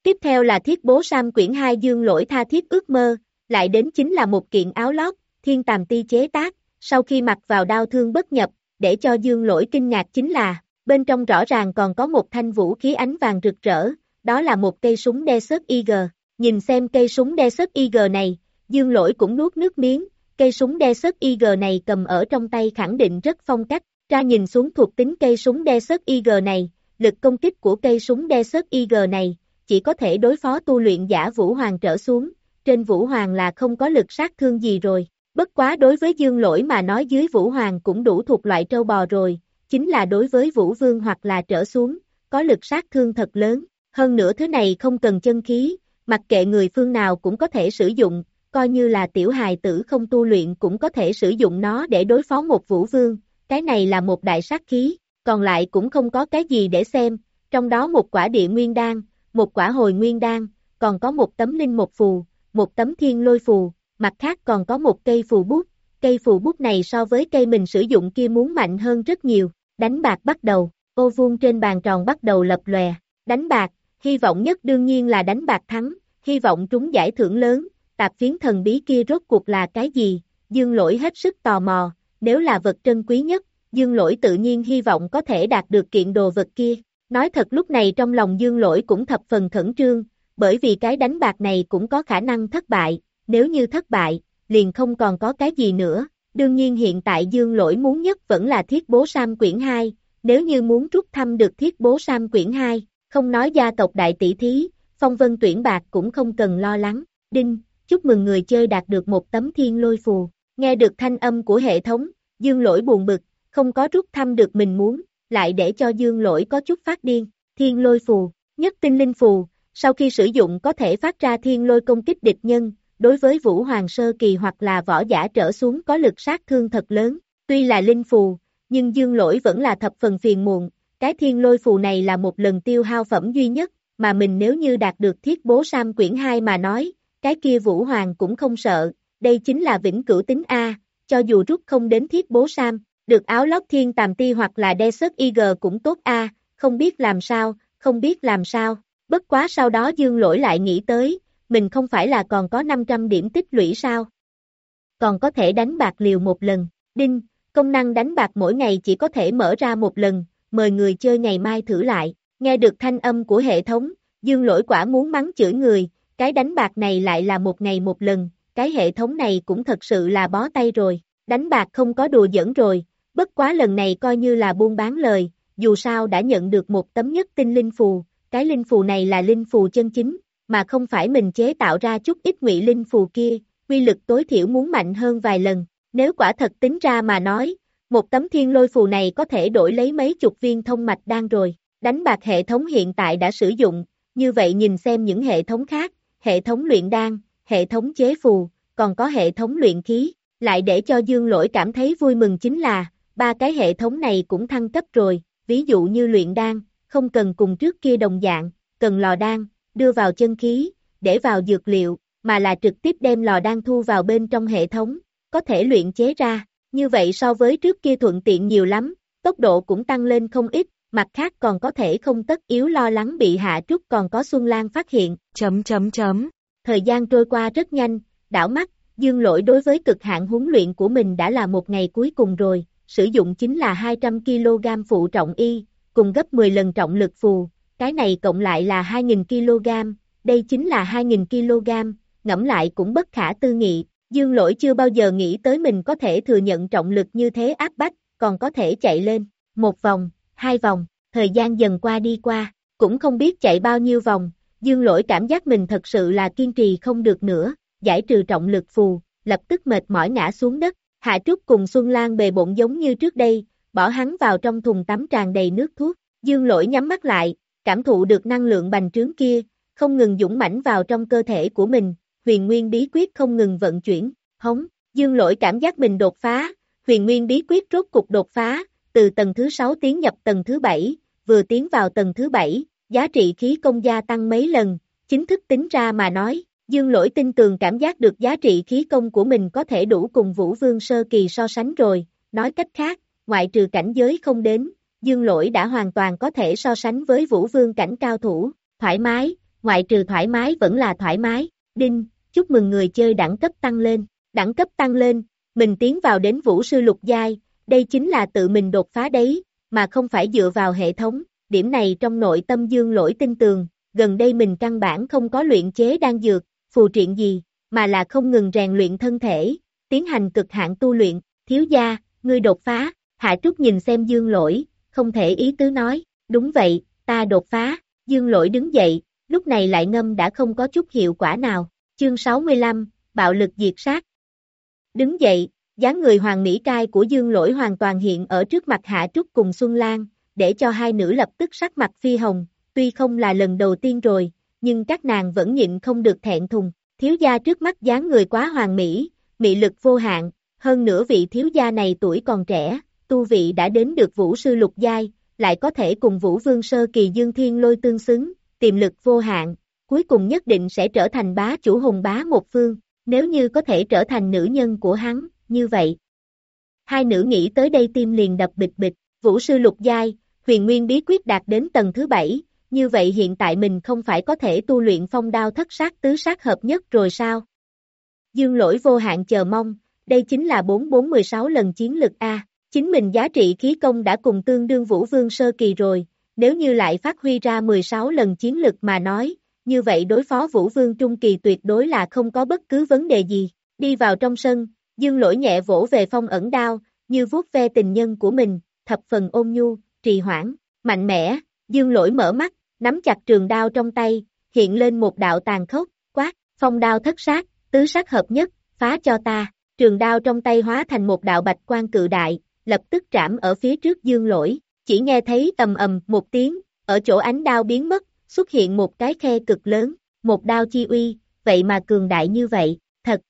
Tiếp theo là thiết bố Sam quyển 2 dương lỗi tha thiết ước mơ, lại đến chính là một kiện áo lót, thiên tàm ti chế tác, sau khi mặc vào đau thương bất nhập, để cho dương lỗi kinh ngạc chính là, bên trong rõ ràng còn có một thanh vũ khí ánh vàng rực rỡ, đó là một cây súng Desert Eagle, nhìn xem cây súng Desert Eagle này, dương lỗi cũng nuốt nước miếng, cây súng Desert Eagle này cầm ở trong tay khẳng định rất phong cách, ra nhìn xuống thuộc tính cây súng Desert Eagle này, lực công kích của cây súng Desert Eagle này, chỉ có thể đối phó tu luyện giả Vũ Hoàng trở xuống, trên Vũ Hoàng là không có lực sát thương gì rồi, bất quá đối với dương lỗi mà nói dưới Vũ Hoàng cũng đủ thuộc loại trâu bò rồi, chính là đối với Vũ Vương hoặc là trở xuống, có lực sát thương thật lớn, hơn nữa thứ này không cần chân khí, mặc kệ người phương nào cũng có thể sử dụng, coi như là tiểu hài tử không tu luyện cũng có thể sử dụng nó để đối phó một Vũ Vương, cái này là một đại sát khí, còn lại cũng không có cái gì để xem, trong đó một quả địa nguyên đan, một quả hồi nguyên đan, còn có một tấm linh một phù, một tấm thiên lôi phù, mặt khác còn có một cây phù bút, cây phù bút này so với cây mình sử dụng kia muốn mạnh hơn rất nhiều, đánh bạc bắt đầu, ô vuông trên bàn tròn bắt đầu lập lòe, đánh bạc, hy vọng nhất đương nhiên là đánh bạc thắng, hy vọng trúng giải thưởng lớn, tạp phiến thần bí kia rốt cuộc là cái gì, dương lỗi hết sức tò mò, nếu là vật trân quý nhất, dương lỗi tự nhiên hy vọng có thể đạt được kiện đồ vật kia, nói thật lúc này trong lòng dương lỗi cũng thập phần khẩn trương, bởi vì cái đánh bạc này cũng có khả năng thất bại, nếu như thất bại, liền không còn có cái gì nữa, đương nhiên hiện tại dương lỗi muốn nhất vẫn là thiết bố Sam quyển 2, nếu như muốn rút thăm được thiết bố Sam quyển 2, không nói gia tộc đại tỷ thí, phong vân tuyển bạc cũng không cần lo lắng, đinh, chúc mừng người chơi đạt được một tấm thiên lôi phù, nghe được thanh âm của hệ thống, dương lỗi buồn bực, không có rút thăm được mình muốn, lại để cho dương lỗi có chút phát điên, thiên lôi phù, nhất tinh linh phù, sau khi sử dụng có thể phát ra thiên lôi công kích địch nhân, đối với Vũ Hoàng Sơ Kỳ hoặc là võ giả trở xuống có lực sát thương thật lớn, tuy là linh phù, nhưng dương lỗi vẫn là thập phần phiền muộn, cái thiên lôi phù này là một lần tiêu hao phẩm duy nhất, mà mình nếu như đạt được thiết bố Sam quyển 2 mà nói, cái kia Vũ Hoàng cũng không sợ, đây chính là vĩnh cửu tính A, cho dù rút không đến thiết bố Sam, được áo lót thiên tàm ti hoặc là đe sớt IG cũng tốt A, không biết làm sao, không biết làm sao, bất quá sau đó dương lỗi lại nghĩ tới, mình không phải là còn có 500 điểm tích lũy sao? Còn có thể đánh bạc liều một lần, đinh, công năng đánh bạc mỗi ngày chỉ có thể mở ra một lần, mời người chơi ngày mai thử lại, nghe được thanh âm của hệ thống, dương lỗi quả muốn mắng chửi người, cái đánh bạc này lại là một ngày một lần, cái hệ thống này cũng thật sự là bó tay rồi, đánh bạc không có đùa dẫn rồi, bất quá lần này coi như là buôn bán lời, dù sao đã nhận được một tấm nhất tinh linh phù, cái linh phù này là linh phù chân chính, mà không phải mình chế tạo ra chút ít ngụy linh phù kia, quy lực tối thiểu muốn mạnh hơn vài lần, nếu quả thật tính ra mà nói, một tấm thiên lôi phù này có thể đổi lấy mấy chục viên thông mạch đan rồi, đánh bạc hệ thống hiện tại đã sử dụng, như vậy nhìn xem những hệ thống khác, hệ thống luyện đan, hệ thống chế phù, còn có hệ thống luyện khí, lại để cho dương lỗi cảm thấy vui mừng chính là, ba cái hệ thống này cũng thăng cấp rồi, ví dụ như luyện đan, không cần cùng trước kia đồng dạng, cần lò đan, đưa vào chân khí, để vào dược liệu, mà là trực tiếp đem lò đan thu vào bên trong hệ thống, có thể luyện chế ra, như vậy so với trước kia thuận tiện nhiều lắm, tốc độ cũng tăng lên không ít, mặt khác còn có thể không tất yếu lo lắng bị hạ trúc còn có Xuân Lan phát hiện, chấm chấm chấm. Thời gian trôi qua rất nhanh, đảo mắt, dương lỗi đối với cực hạn huấn luyện của mình đã là một ngày cuối cùng rồi, sử dụng chính là 200kg phụ trọng y, cùng gấp 10 lần trọng lực phù, cái này cộng lại là 2.000kg, đây chính là 2.000kg, ngẫm lại cũng bất khả tư nghị, dương lỗi chưa bao giờ nghĩ tới mình có thể thừa nhận trọng lực như thế áp bách, còn có thể chạy lên, một vòng, hai vòng, thời gian dần qua đi qua, cũng không biết chạy bao nhiêu vòng, dương lỗi cảm giác mình thật sự là kiên trì không được nữa, giải trừ trọng lực phù, lập tức mệt mỏi ngã xuống đất, Hạ Trúc cùng Xuân Lan bề bộn giống như trước đây, bỏ hắn vào trong thùng tắm tràn đầy nước thuốc, dương lỗi nhắm mắt lại, cảm thụ được năng lượng bành trướng kia, không ngừng dũng mãnh vào trong cơ thể của mình, huyền nguyên bí quyết không ngừng vận chuyển, hống, dương lỗi cảm giác mình đột phá, huyền nguyên bí quyết rốt cục đột phá, từ tầng thứ 6 tiến nhập tầng thứ 7, vừa tiến vào tầng thứ 7, giá trị khí công gia tăng mấy lần, chính thức tính ra mà nói, dương lỗi tin tường cảm giác được giá trị khí công của mình có thể đủ cùng Vũ Vương Sơ Kỳ so sánh rồi, nói cách khác, ngoại trừ cảnh giới không đến, dương lỗi đã hoàn toàn có thể so sánh với Vũ Vương cảnh cao thủ, thoải mái, ngoại trừ thoải mái vẫn là thoải mái, đinh, chúc mừng người chơi đẳng cấp tăng lên, đẳng cấp tăng lên, mình tiến vào đến Vũ Sư Lục Giai, đây chính là tự mình đột phá đấy, mà không phải dựa vào hệ thống, điểm này trong nội tâm dương lỗi tin tường, gần đây mình căn bản không có luyện chế đan dược, phù triện gì, mà là không ngừng rèn luyện thân thể, tiến hành cực hạn tu luyện, thiếu gia, ngươi đột phá, Hạ Trúc nhìn xem dương lỗi, không thể ý tứ nói, đúng vậy, ta đột phá, dương lỗi đứng dậy, lúc này lại ngâm đã không có chút hiệu quả nào, chương 65, bạo lực diệt sát. Đứng dậy, dáng người hoàng mỹ cai của dương lỗi hoàn toàn hiện ở trước mặt Hạ Trúc cùng Xuân Lan, để cho hai nữ lập tức sắc mặt phi hồng, tuy không là lần đầu tiên rồi, nhưng các nàng vẫn nhịn không được thẹn thùng, thiếu gia trước mắt dáng người quá hoàng mỹ, mị lực vô hạn, hơn nữa vị thiếu gia này tuổi còn trẻ, tu vị đã đến được vũ sư lục giai, lại có thể cùng vũ vương sơ kỳ dương thiên lôi tương xứng, tiềm lực vô hạn, cuối cùng nhất định sẽ trở thành bá chủ hùng bá một phương, nếu như có thể trở thành nữ nhân của hắn, như vậy. Hai nữ nghĩ tới đây tim liền đập bịch bịch, vũ sư lục giai, huyền nguyên bí quyết đạt đến tầng thứ bảy, như vậy hiện tại mình không phải có thể tu luyện phong đao thất sát tứ sát hợp nhất rồi sao? Dương lỗi vô hạn chờ mong, đây chính là 4416 lần chiến lực A, chính mình giá trị khí công đã cùng tương đương vũ vương sơ kỳ rồi, nếu như lại phát huy ra 16 lần chiến lực mà nói, như vậy đối phó vũ vương trung kỳ tuyệt đối là không có bất cứ vấn đề gì, đi vào trong sân, dương lỗi nhẹ vỗ về phong ẩn đao, như vuốt ve tình nhân của mình, thập phần ôn nhu, trì hoãn, mạnh mẽ, dương lỗi mở mắt, nắm chặt trường đao trong tay, hiện lên một đạo tàn khốc, quát, phong đao thất sát, tứ sát hợp nhất, phá cho ta, trường đao trong tay hóa thành một đạo bạch quan cự đại, lập tức trảm ở phía trước dương lỗi, chỉ nghe thấy ầm ầm một tiếng, ở chỗ ánh đao biến mất, xuất hiện một cái khe cực lớn, một đao chi uy, vậy mà cường đại như vậy, thật,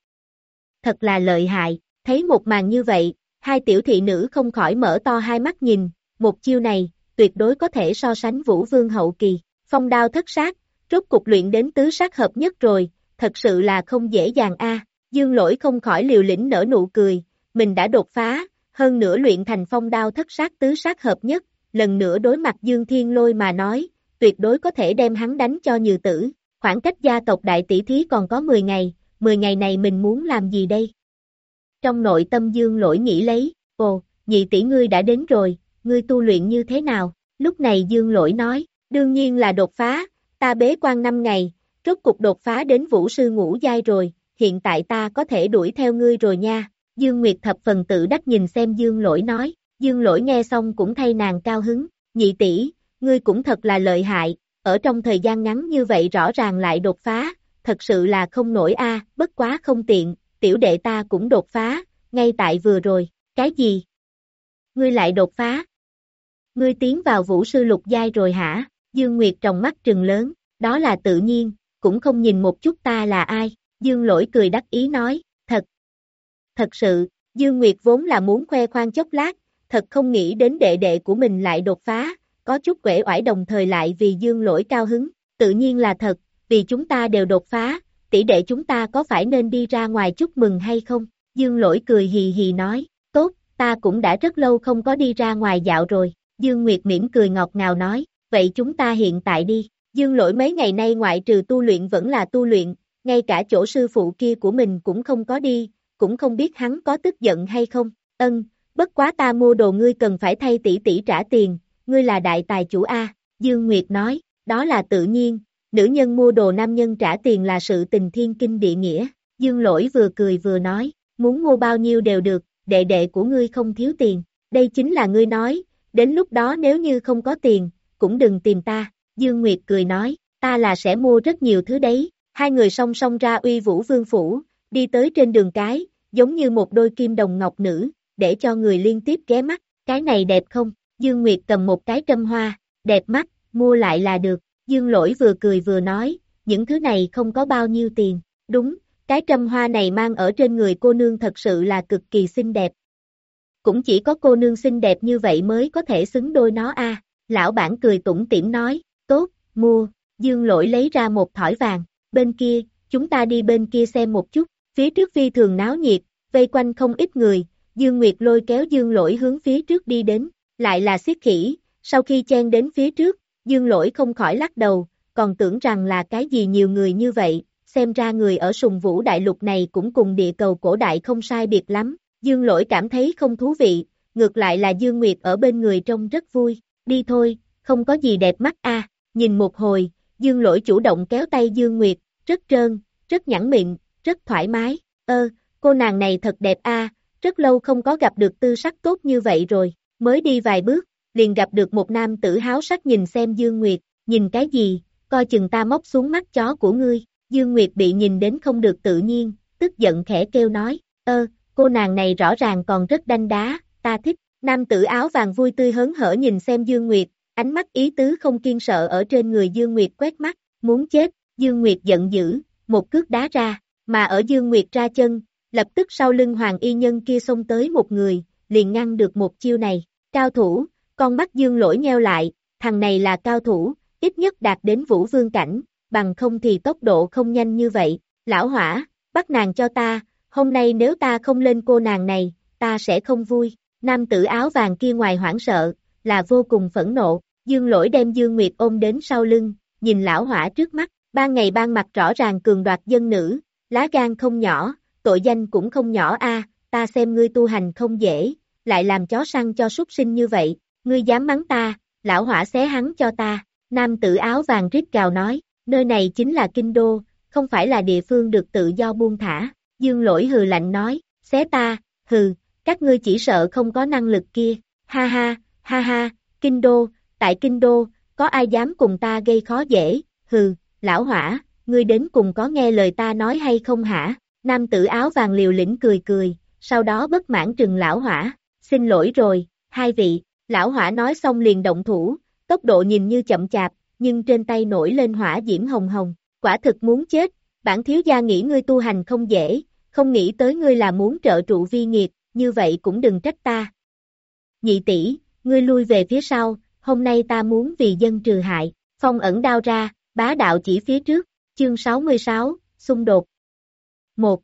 thật là lợi hại, thấy một màn như vậy, hai tiểu thị nữ không khỏi mở to hai mắt nhìn, một chiêu này, tuyệt đối có thể so sánh vũ vương hậu kỳ, phong đao thất sát, rốt cục luyện đến tứ sát hợp nhất rồi, thật sự là không dễ dàng a. Dương lỗi không khỏi liều lĩnh nở nụ cười, mình đã đột phá, hơn nữa luyện thành phong đao thất sát tứ sát hợp nhất, lần nữa đối mặt Dương Thiên Lôi mà nói, tuyệt đối có thể đem hắn đánh cho như tử, khoảng cách gia tộc đại tỷ thí còn có 10 ngày, 10 ngày này mình muốn làm gì đây? Trong nội tâm Dương lỗi nghĩ lấy, ồ, nhị tỷ ngươi đã đến rồi, ngươi tu luyện như thế nào? Lúc này Dương lỗi nói, đương nhiên là đột phá, ta bế quan 5 ngày, rốt cục đột phá đến vũ sư ngũ giai rồi, hiện tại ta có thể đuổi theo ngươi rồi nha. Dương Nguyệt thập phần tự đắc nhìn xem Dương lỗi nói, Dương lỗi nghe xong cũng thay nàng cao hứng, nhị tỷ, ngươi cũng thật là lợi hại, ở trong thời gian ngắn như vậy rõ ràng lại đột phá, thật sự là không nổi a, bất quá không tiện, tiểu đệ ta cũng đột phá, ngay tại vừa rồi, cái gì? Ngươi lại đột phá? Ngươi tiến vào vũ sư lục giai rồi hả? Dương Nguyệt trong mắt trừng lớn, đó là tự nhiên, cũng không nhìn một chút ta là ai, Dương lỗi cười đắc ý nói, thật. Thật sự, Dương Nguyệt vốn là muốn khoe khoang chốc lát, thật không nghĩ đến đệ đệ của mình lại đột phá, có chút quể oải đồng thời lại vì Dương lỗi cao hứng, tự nhiên là thật, vì chúng ta đều đột phá, tỷ đệ chúng ta có phải nên đi ra ngoài chúc mừng hay không? Dương lỗi cười hì hì nói, tốt, ta cũng đã rất lâu không có đi ra ngoài dạo rồi, Dương Nguyệt mỉm cười ngọt ngào nói, vậy chúng ta hiện tại đi, Dương lỗi mấy ngày nay ngoại trừ tu luyện vẫn là tu luyện, ngay cả chỗ sư phụ kia của mình cũng không có đi, cũng không biết hắn có tức giận hay không, ân, bất quá ta mua đồ ngươi cần phải thay tỷ tỷ trả tiền, ngươi là đại tài chủ A, Dương Nguyệt nói, đó là tự nhiên, nữ nhân mua đồ nam nhân trả tiền là sự tình thiên kinh địa nghĩa, Dương Lỗi vừa cười vừa nói, muốn mua bao nhiêu đều được, đệ đệ của ngươi không thiếu tiền, đây chính là ngươi nói, đến lúc đó nếu như không có tiền, cũng đừng tìm ta, Dương Nguyệt cười nói, ta là sẽ mua rất nhiều thứ đấy, hai người song song ra uy vũ vương phủ, đi tới trên đường cái, giống như một đôi kim đồng ngọc nữ, để cho người liên tiếp ghé mắt, cái này đẹp không, Dương Nguyệt cầm một cái trâm hoa, đẹp mắt, mua lại là được, Dương Lỗi vừa cười vừa nói, những thứ này không có bao nhiêu tiền, đúng, cái trâm hoa này mang ở trên người cô nương thật sự là cực kỳ xinh đẹp. Cũng chỉ có cô nương xinh đẹp như vậy mới có thể xứng đôi nó a. lão bản cười tủm tỉm nói, tốt, mua, dương lỗi lấy ra một thỏi vàng, bên kia, chúng ta đi bên kia xem một chút, phía trước phi thường náo nhiệt, vây quanh không ít người, dương nguyệt lôi kéo dương lỗi hướng phía trước đi đến, lại là xiết khỉ, sau khi chen đến phía trước, dương lỗi không khỏi lắc đầu, còn tưởng rằng là cái gì nhiều người như vậy, xem ra người ở sùng vũ đại lục này cũng cùng địa cầu cổ đại không sai biệt lắm, dương lỗi cảm thấy không thú vị, ngược lại là dương nguyệt ở bên người trông rất vui, đi thôi, không có gì đẹp mắt a nhìn một hồi, dương lỗi chủ động kéo tay dương nguyệt, rất trơn, rất nhẵn mịn, rất thoải mái, ơ, cô nàng này thật đẹp a rất lâu không có gặp được tư sắc tốt như vậy rồi, mới đi vài bước, liền gặp được một nam tử háo sắc nhìn xem Dương Nguyệt, nhìn cái gì, coi chừng ta móc xuống mắt chó của ngươi, Dương Nguyệt bị nhìn đến không được tự nhiên, tức giận khẽ kêu nói, ơ, cô nàng này rõ ràng còn rất đanh đá, ta thích, nam tử áo vàng vui tươi hớn hở nhìn xem Dương Nguyệt, ánh mắt ý tứ không kiên sợ ở trên người Dương Nguyệt quét mắt, muốn chết, Dương Nguyệt giận dữ, một cước đá ra, mà ở Dương Nguyệt ra chân, lập tức sau lưng hoàng y nhân kia xông tới một người, liền ngăn được một chiêu này, cao thủ, con mắt Dương lỗi nheo lại, thằng này là cao thủ, ít nhất đạt đến vũ vương cảnh, bằng không thì tốc độ không nhanh như vậy, lão hỏa, bắt nàng cho ta, hôm nay nếu ta không lên cô nàng này, ta sẽ không vui, nam tử áo vàng kia ngoài hoảng sợ, là vô cùng phẫn nộ, dương lỗi đem dương nguyệt ôm đến sau lưng, nhìn lão hỏa trước mắt, ban ngày ban mặt rõ ràng cường đoạt dân nữ, lá gan không nhỏ, tội danh cũng không nhỏ a ta xem ngươi tu hành không dễ, lại làm chó săn cho súc sinh như vậy, ngươi dám mắng ta, lão hỏa xé hắn cho ta, nam tử áo vàng rít gào nói, nơi này chính là kinh đô, không phải là địa phương được tự do buông thả, dương lỗi hừ lạnh nói, xé ta, hừ, các ngươi chỉ sợ không có năng lực kia, ha ha, ha ha, kinh đô, tại kinh đô, có ai dám cùng ta gây khó dễ, hừ, lão hỏa, ngươi đến cùng có nghe lời ta nói hay không hả, nam tử áo vàng liều lĩnh cười cười, sau đó bất mãn trừng lão hỏa, xin lỗi rồi, hai vị, lão hỏa nói xong liền động thủ, tốc độ nhìn như chậm chạp, nhưng trên tay nổi lên hỏa diễm hồng hồng, quả thực muốn chết, bản thiếu gia nghĩ ngươi tu hành không dễ, không nghĩ tới ngươi là muốn trợ trụ vi nghiệt, như vậy cũng đừng trách ta. Nhị tỷ, ngươi lui về phía sau, hôm nay ta muốn vì dân trừ hại, phong ẩn đao ra, bá đạo chỉ phía trước, chương 66, xung đột. 1.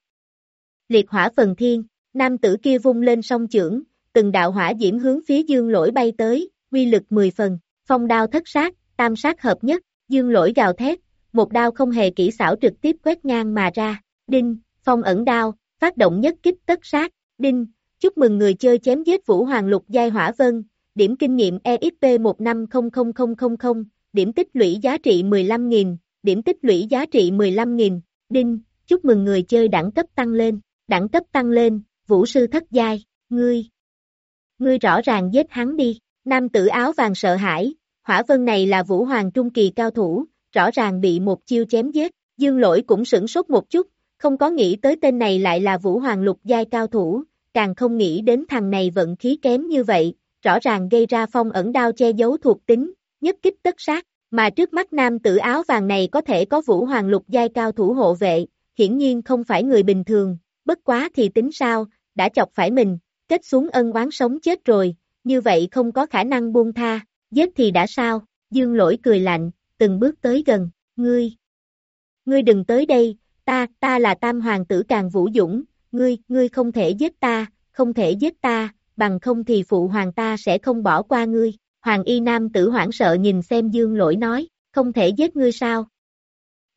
Liệt hỏa phần thiên, nam tử kia vung lên song chưởng, từng đạo hỏa diễm hướng phía dương lỗi bay tới, quy lực 10 phần, phong đao thất sát, tam sát hợp nhất, dương lỗi gào thét, một đao không hề kỹ xảo trực tiếp quét ngang mà ra, đinh, phong ẩn đao, phát động nhất kích tất sát, đinh, chúc mừng người chơi chém giết Vũ Hoàng Lục Giai Hỏa Vân, điểm kinh nghiệm EXP 1500000, điểm tích lũy giá trị 15.000, điểm tích lũy giá trị 15.000, đinh, chúc mừng người chơi đẳng cấp tăng lên, đẳng cấp tăng lên, Vũ Sư Thất Giai, ngươi, ngươi rõ ràng giết hắn đi, nam tử áo vàng sợ hãi, hỏa vân này là Vũ Hoàng Trung Kỳ cao thủ, rõ ràng bị một chiêu chém giết, dương lỗi cũng sửng sốt một chút, không có nghĩ tới tên này lại là Vũ Hoàng Lục Giai cao thủ, càng không nghĩ đến thằng này vận khí kém như vậy, rõ ràng gây ra phong ẩn đao che giấu thuộc tính, nhất kích tất sát, mà trước mắt nam tử áo vàng này có thể có Vũ Hoàng Lục Giai cao thủ hộ vệ, hiển nhiên không phải người bình thường, bất quá thì tính sao, đã chọc phải mình, kết xuống ân oán sống chết rồi, như vậy không có khả năng buông tha, giết thì đã sao, dương lỗi cười lạnh, từng bước tới gần, ngươi, ngươi đừng tới đây, ta, ta là tam hoàng tử càng vũ dũng, ngươi, ngươi không thể giết ta, không thể giết ta, bằng không thì phụ hoàng ta sẽ không bỏ qua ngươi, hoàng y nam tử hoảng sợ nhìn xem dương lỗi nói, không thể giết ngươi sao?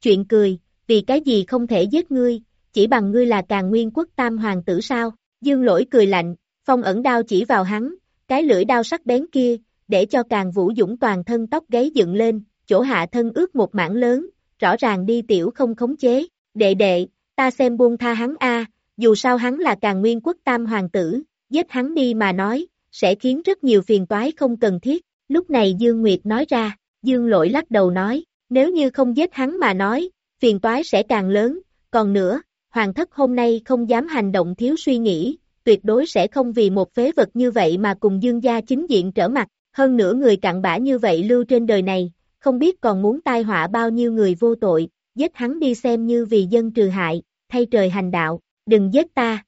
Chuyện cười, vì cái gì không thể giết ngươi, chỉ bằng ngươi là càng nguyên quốc tam hoàng tử sao? Dương lỗi cười lạnh, phong ẩn đao chỉ vào hắn, cái lưỡi đao sắc bén kia, để cho càng vũ dũng toàn thân tóc gáy dựng lên, chỗ hạ thân ướt một mảng lớn, rõ ràng đi tiểu không khống chế, đệ đệ, ta xem buông tha hắn a, dù sao hắn là càng nguyên quốc tam hoàng tử, giết hắn đi mà nói, sẽ khiến rất nhiều phiền toái không cần thiết, lúc này Dương Nguyệt nói ra, Dương lỗi lắc đầu nói, nếu như không giết hắn mà nói, phiền toái sẽ càng lớn, còn nữa, hoàng thất hôm nay không dám hành động thiếu suy nghĩ, tuyệt đối sẽ không vì một phế vật như vậy mà cùng dương gia chính diện trở mặt, hơn nữa người cặn bã như vậy lưu trên đời này, không biết còn muốn tai họa bao nhiêu người vô tội, giết hắn đi xem như vì dân trừ hại, thay trời hành đạo, đừng giết ta.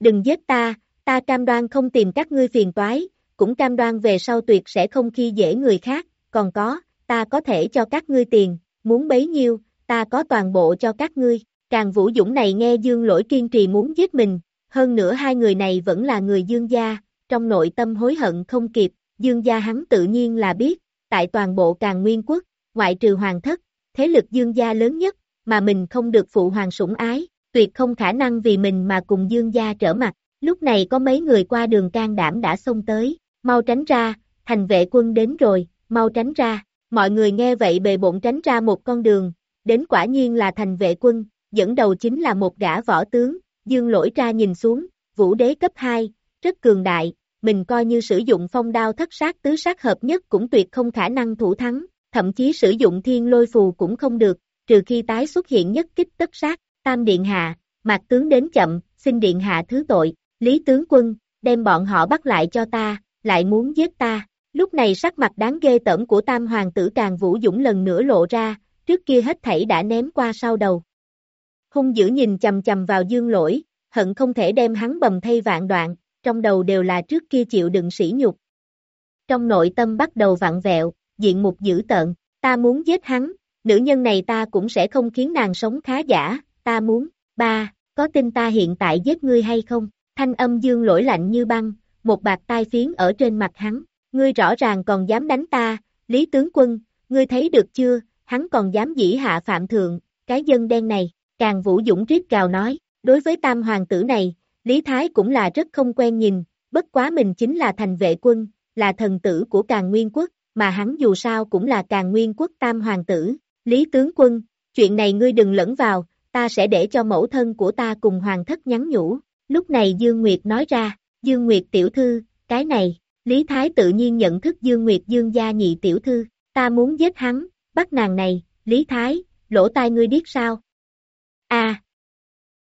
Đừng giết ta, ta cam đoan không tìm các ngươi phiền toái, cũng cam đoan về sau tuyệt sẽ không khi dễ người khác, còn có, ta có thể cho các ngươi tiền, muốn bấy nhiêu, ta có toàn bộ cho các ngươi. Càng Vũ Dũng này nghe Dương Lỗi kiên trì muốn giết mình, hơn nữa hai người này vẫn là người Dương gia, trong nội tâm hối hận không kịp, Dương gia hắn tự nhiên là biết, tại toàn bộ càng nguyên quốc, ngoại trừ hoàng thất, thế lực Dương gia lớn nhất, mà mình không được phụ hoàng sủng ái, tuyệt không khả năng vì mình mà cùng Dương gia trở mặt. Lúc này có mấy người qua đường can đảm đã xông tới, mau tránh ra, thành vệ quân đến rồi, mau tránh ra, mọi người nghe vậy bề bộn tránh ra một con đường, đến quả nhiên là thành vệ quân, dẫn đầu chính là một gã võ tướng, dương lỗi ra nhìn xuống, vũ đế cấp 2, rất cường đại, mình coi như sử dụng phong đao thất sát tứ sát hợp nhất cũng tuyệt không khả năng thủ thắng, thậm chí sử dụng thiên lôi phù cũng không được, trừ khi tái xuất hiện nhất kích tất sát, tam điện hạ, mạc tướng đến chậm, xin điện hạ thứ tội, lý tướng quân, đem bọn họ bắt lại cho ta, lại muốn giết ta. Lúc này sắc mặt đáng ghê tởm của tam hoàng tử càng vũ dũng lần nữa lộ ra, trước kia hết thảy đã ném qua sau đầu. Hung dữ nhìn chầm chầm vào dương lỗi, hận không thể đem hắn bầm thay vạn đoạn, trong đầu đều là trước kia chịu đựng sỉ nhục. Trong nội tâm bắt đầu vặn vẹo, diện mục dữ tợn, ta muốn giết hắn, nữ nhân này ta cũng sẽ không khiến nàng sống khá giả, ta muốn, ba, có tin ta hiện tại giết ngươi hay không? Thanh âm dương lỗi lạnh như băng, một bạc tai phiến ở trên mặt hắn, ngươi rõ ràng còn dám đánh ta, Lý tướng quân, ngươi thấy được chưa, hắn còn dám dĩ hạ phạm thượng, cái dân đen này, càng vũ dũng rít gào nói, đối với tam hoàng tử này, Lý Thái cũng là rất không quen nhìn, bất quá mình chính là thành vệ quân, là thần tử của càng nguyên quốc, mà hắn dù sao cũng là càng nguyên quốc tam hoàng tử, Lý tướng quân, chuyện này ngươi đừng lẫn vào, ta sẽ để cho mẫu thân của ta cùng hoàng thất nhắn nhủ, lúc này Dương Nguyệt nói ra, Dương Nguyệt tiểu thư, cái này, Lý Thái tự nhiên nhận thức Dương Nguyệt Dương gia nhị tiểu thư, ta muốn giết hắn, bắt nàng này, Lý Thái, lỗ tai ngươi biết sao? A,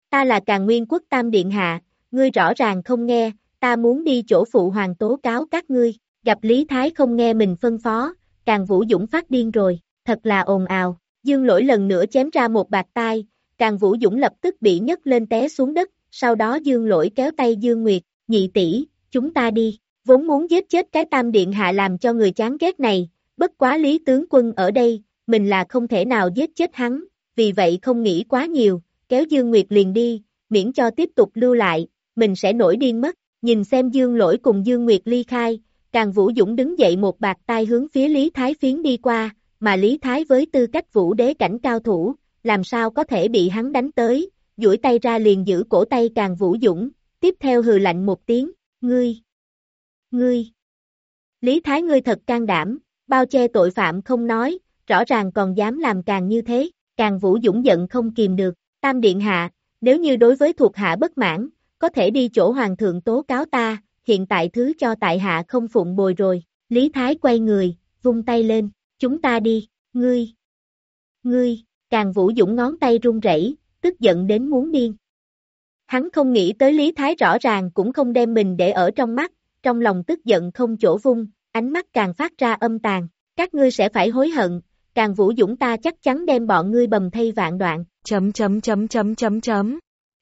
ta là càng nguyên quốc tam điện hạ, ngươi rõ ràng không nghe, ta muốn đi chỗ phụ hoàng tố cáo các ngươi, gặp Lý Thái không nghe mình phân phó, càng vũ dũng phát điên rồi, thật là ồn ào, dương lỗi lần nữa chém ra một bạc tai, càng vũ dũng lập tức bị nhấc lên té xuống đất, sau đó dương lỗi kéo tay dương nguyệt, nhị tỷ, chúng ta đi, vốn muốn giết chết cái tam điện hạ làm cho người chán ghét này, bất quá lý tướng quân ở đây, mình là không thể nào giết chết hắn, vì vậy không nghĩ quá nhiều, kéo Dương Nguyệt liền đi, miễn cho tiếp tục lưu lại, mình sẽ nổi điên mất, nhìn xem Dương lỗi cùng Dương Nguyệt ly khai, càng Vũ Dũng đứng dậy một bạc tay hướng phía Lý Thái phiến đi qua, mà Lý Thái với tư cách Vũ đế cảnh cao thủ, làm sao có thể bị hắn đánh tới, duỗi tay ra liền giữ cổ tay càng Vũ Dũng, tiếp theo hừ lạnh một tiếng, ngươi, ngươi, Lý Thái ngươi thật can đảm, bao che tội phạm không nói, rõ ràng còn dám làm càng như thế, càng Vũ Dũng giận không kìm được, Tam Điện Hạ, nếu như đối với thuộc hạ bất mãn, có thể đi chỗ Hoàng thượng tố cáo ta, hiện tại thứ cho tại hạ không phụng bồi rồi, Lý Thái quay người, vung tay lên, chúng ta đi, ngươi, ngươi, càng Vũ Dũng ngón tay run rẩy, tức giận đến muốn điên. Hắn không nghĩ tới Lý Thái rõ ràng cũng không đem mình để ở trong mắt, trong lòng tức giận không chỗ vung, ánh mắt càng phát ra âm tàn, các ngươi sẽ phải hối hận, càng vũ dũng ta chắc chắn đem bọn ngươi bầm thay vạn đoạn, chấm chấm chấm chấm chấm chấm.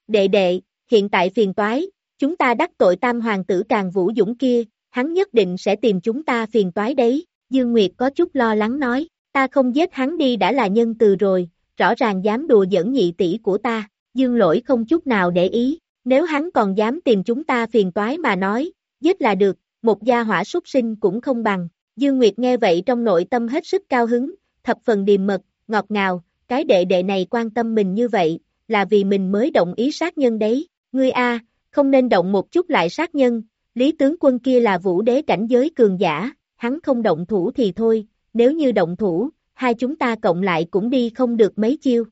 Đệ đệ, hiện tại phiền toái, chúng ta đắc tội tam hoàng tử càng vũ dũng kia, hắn nhất định sẽ tìm chúng ta phiền toái đấy, Dương Nguyệt có chút lo lắng nói, ta không giết hắn đi đã là nhân từ rồi, rõ ràng dám đùa giỡn nhị tỷ của ta, Dương lỗi không chút nào để ý, nếu hắn còn dám tìm chúng ta phiền toái mà nói, giết là được, một gia hỏa súc sinh cũng không bằng, Dương Nguyệt nghe vậy trong nội tâm hết sức cao hứng, thập phần điềm mật, ngọt ngào, cái đệ đệ này quan tâm mình như vậy, là vì mình mới động ý sát nhân đấy, ngươi a, không nên động một chút lại sát nhân, lý tướng quân kia là vũ đế cảnh giới cường giả, hắn không động thủ thì thôi, nếu như động thủ, hai chúng ta cộng lại cũng đi không được mấy chiêu.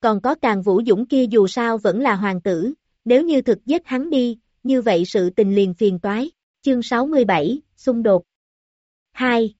Còn có càng vũ dũng kia dù sao vẫn là hoàng tử, nếu như thực giết hắn đi, như vậy sự tình liền phiền toái. Chương 67, xung đột. 2.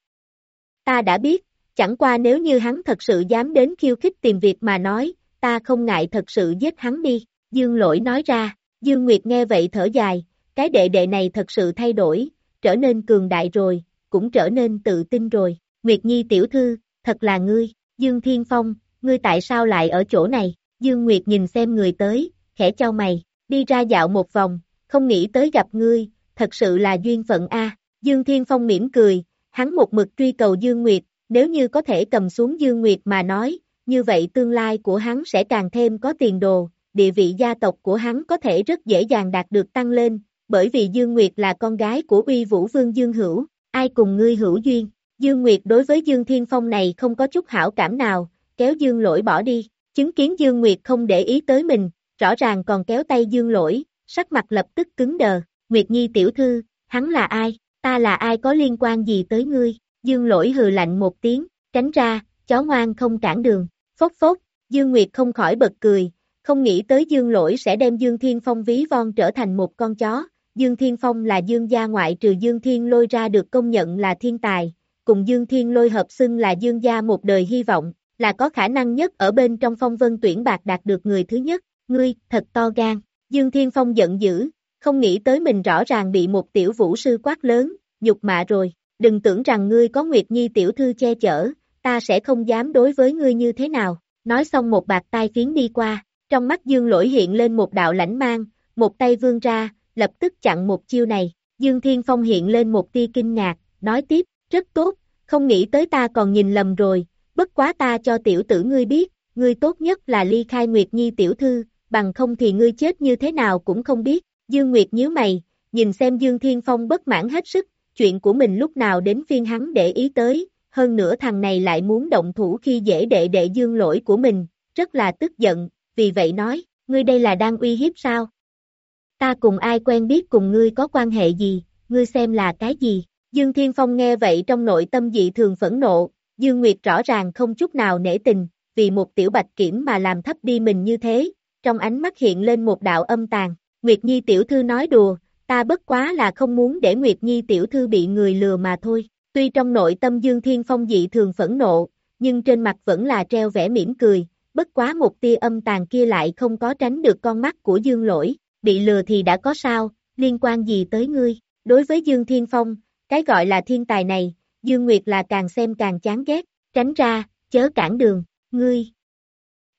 Ta đã biết, chẳng qua nếu như hắn thật sự dám đến khiêu khích tìm việc mà nói, ta không ngại thật sự giết hắn đi, Dương lỗi nói ra, Dương Nguyệt nghe vậy thở dài, cái đệ đệ này thật sự thay đổi, trở nên cường đại rồi, cũng trở nên tự tin rồi, Nguyệt Nhi tiểu thư, thật là ngươi, Dương Thiên Phong, ngươi tại sao lại ở chỗ này, Dương Nguyệt nhìn xem người tới, khẽ cho mày, đi ra dạo một vòng, không nghĩ tới gặp ngươi, thật sự là duyên phận a. Dương Thiên Phong mỉm cười, hắn một mực truy cầu Dương Nguyệt, nếu như có thể cầm xuống Dương Nguyệt mà nói, như vậy tương lai của hắn sẽ càng thêm có tiền đồ, địa vị gia tộc của hắn có thể rất dễ dàng đạt được tăng lên, bởi vì Dương Nguyệt là con gái của uy vũ vương Dương Hữu, ai cùng ngươi hữu duyên. Dương Nguyệt đối với Dương Thiên Phong này không có chút hảo cảm nào, kéo Dương lỗi bỏ đi, chứng kiến Dương Nguyệt không để ý tới mình, rõ ràng còn kéo tay Dương lỗi, sắc mặt lập tức cứng đờ, Nguyệt Nhi tiểu thư, hắn là ai, ta là ai có liên quan gì tới ngươi, Dương lỗi hừ lạnh một tiếng, tránh ra, chó ngoan không cản đường, phốc phốc, Dương Nguyệt không khỏi bật cười, không nghĩ tới Dương lỗi sẽ đem Dương Thiên Phong ví von trở thành một con chó, Dương Thiên Phong là Dương gia ngoại trừ Dương Thiên lôi ra được công nhận là thiên tài, cùng Dương Thiên lôi hợp xưng là Dương gia một đời hy vọng, là có khả năng nhất ở bên trong phong vân tuyển bạc đạt được người thứ nhất, ngươi, thật to gan, Dương Thiên Phong giận dữ, không nghĩ tới mình rõ ràng bị một tiểu vũ sư quát lớn, nhục mạ rồi, đừng tưởng rằng ngươi có Nguyệt Nhi tiểu thư che chở, ta sẽ không dám đối với ngươi như thế nào, nói xong một bạc tai phiến đi qua, trong mắt Dương lỗi hiện lên một đạo lãnh mang, một tay vươn ra, lập tức chặn một chiêu này, Dương Thiên Phong hiện lên một tia kinh ngạc, nói tiếp, rất tốt, không nghĩ tới ta còn nhìn lầm rồi, bất quá ta cho tiểu tử ngươi biết, ngươi tốt nhất là ly khai Nguyệt Nhi tiểu thư, bằng không thì ngươi chết như thế nào cũng không biết, Dương Nguyệt nhíu mày, nhìn xem Dương Thiên Phong bất mãn hết sức, chuyện của mình lúc nào đến phiên hắn để ý tới, hơn nữa thằng này lại muốn động thủ khi dễ đệ đệ Dương lỗi của mình, rất là tức giận, vì vậy nói, ngươi đây là đang uy hiếp sao? Ta cùng ai quen biết cùng ngươi có quan hệ gì, ngươi xem là cái gì? Dương Thiên Phong nghe vậy trong nội tâm dị thường phẫn nộ, Dương Nguyệt rõ ràng không chút nào nể tình, vì một tiểu bạch kiểm mà làm thấp đi mình như thế, trong ánh mắt hiện lên một đạo âm tàn. Nguyệt Nhi tiểu thư nói đùa, ta bất quá là không muốn để Nguyệt Nhi tiểu thư bị người lừa mà thôi. Tuy trong nội tâm Dương Thiên Phong dị thường phẫn nộ, nhưng trên mặt vẫn là treo vẻ mỉm cười, bất quá một tia âm tàn kia lại không có tránh được con mắt của Dương lỗi, bị lừa thì đã có sao, liên quan gì tới ngươi. Đối với Dương Thiên Phong, cái gọi là thiên tài này, Dương Nguyệt là càng xem càng chán ghét, tránh ra, chớ cản đường, ngươi.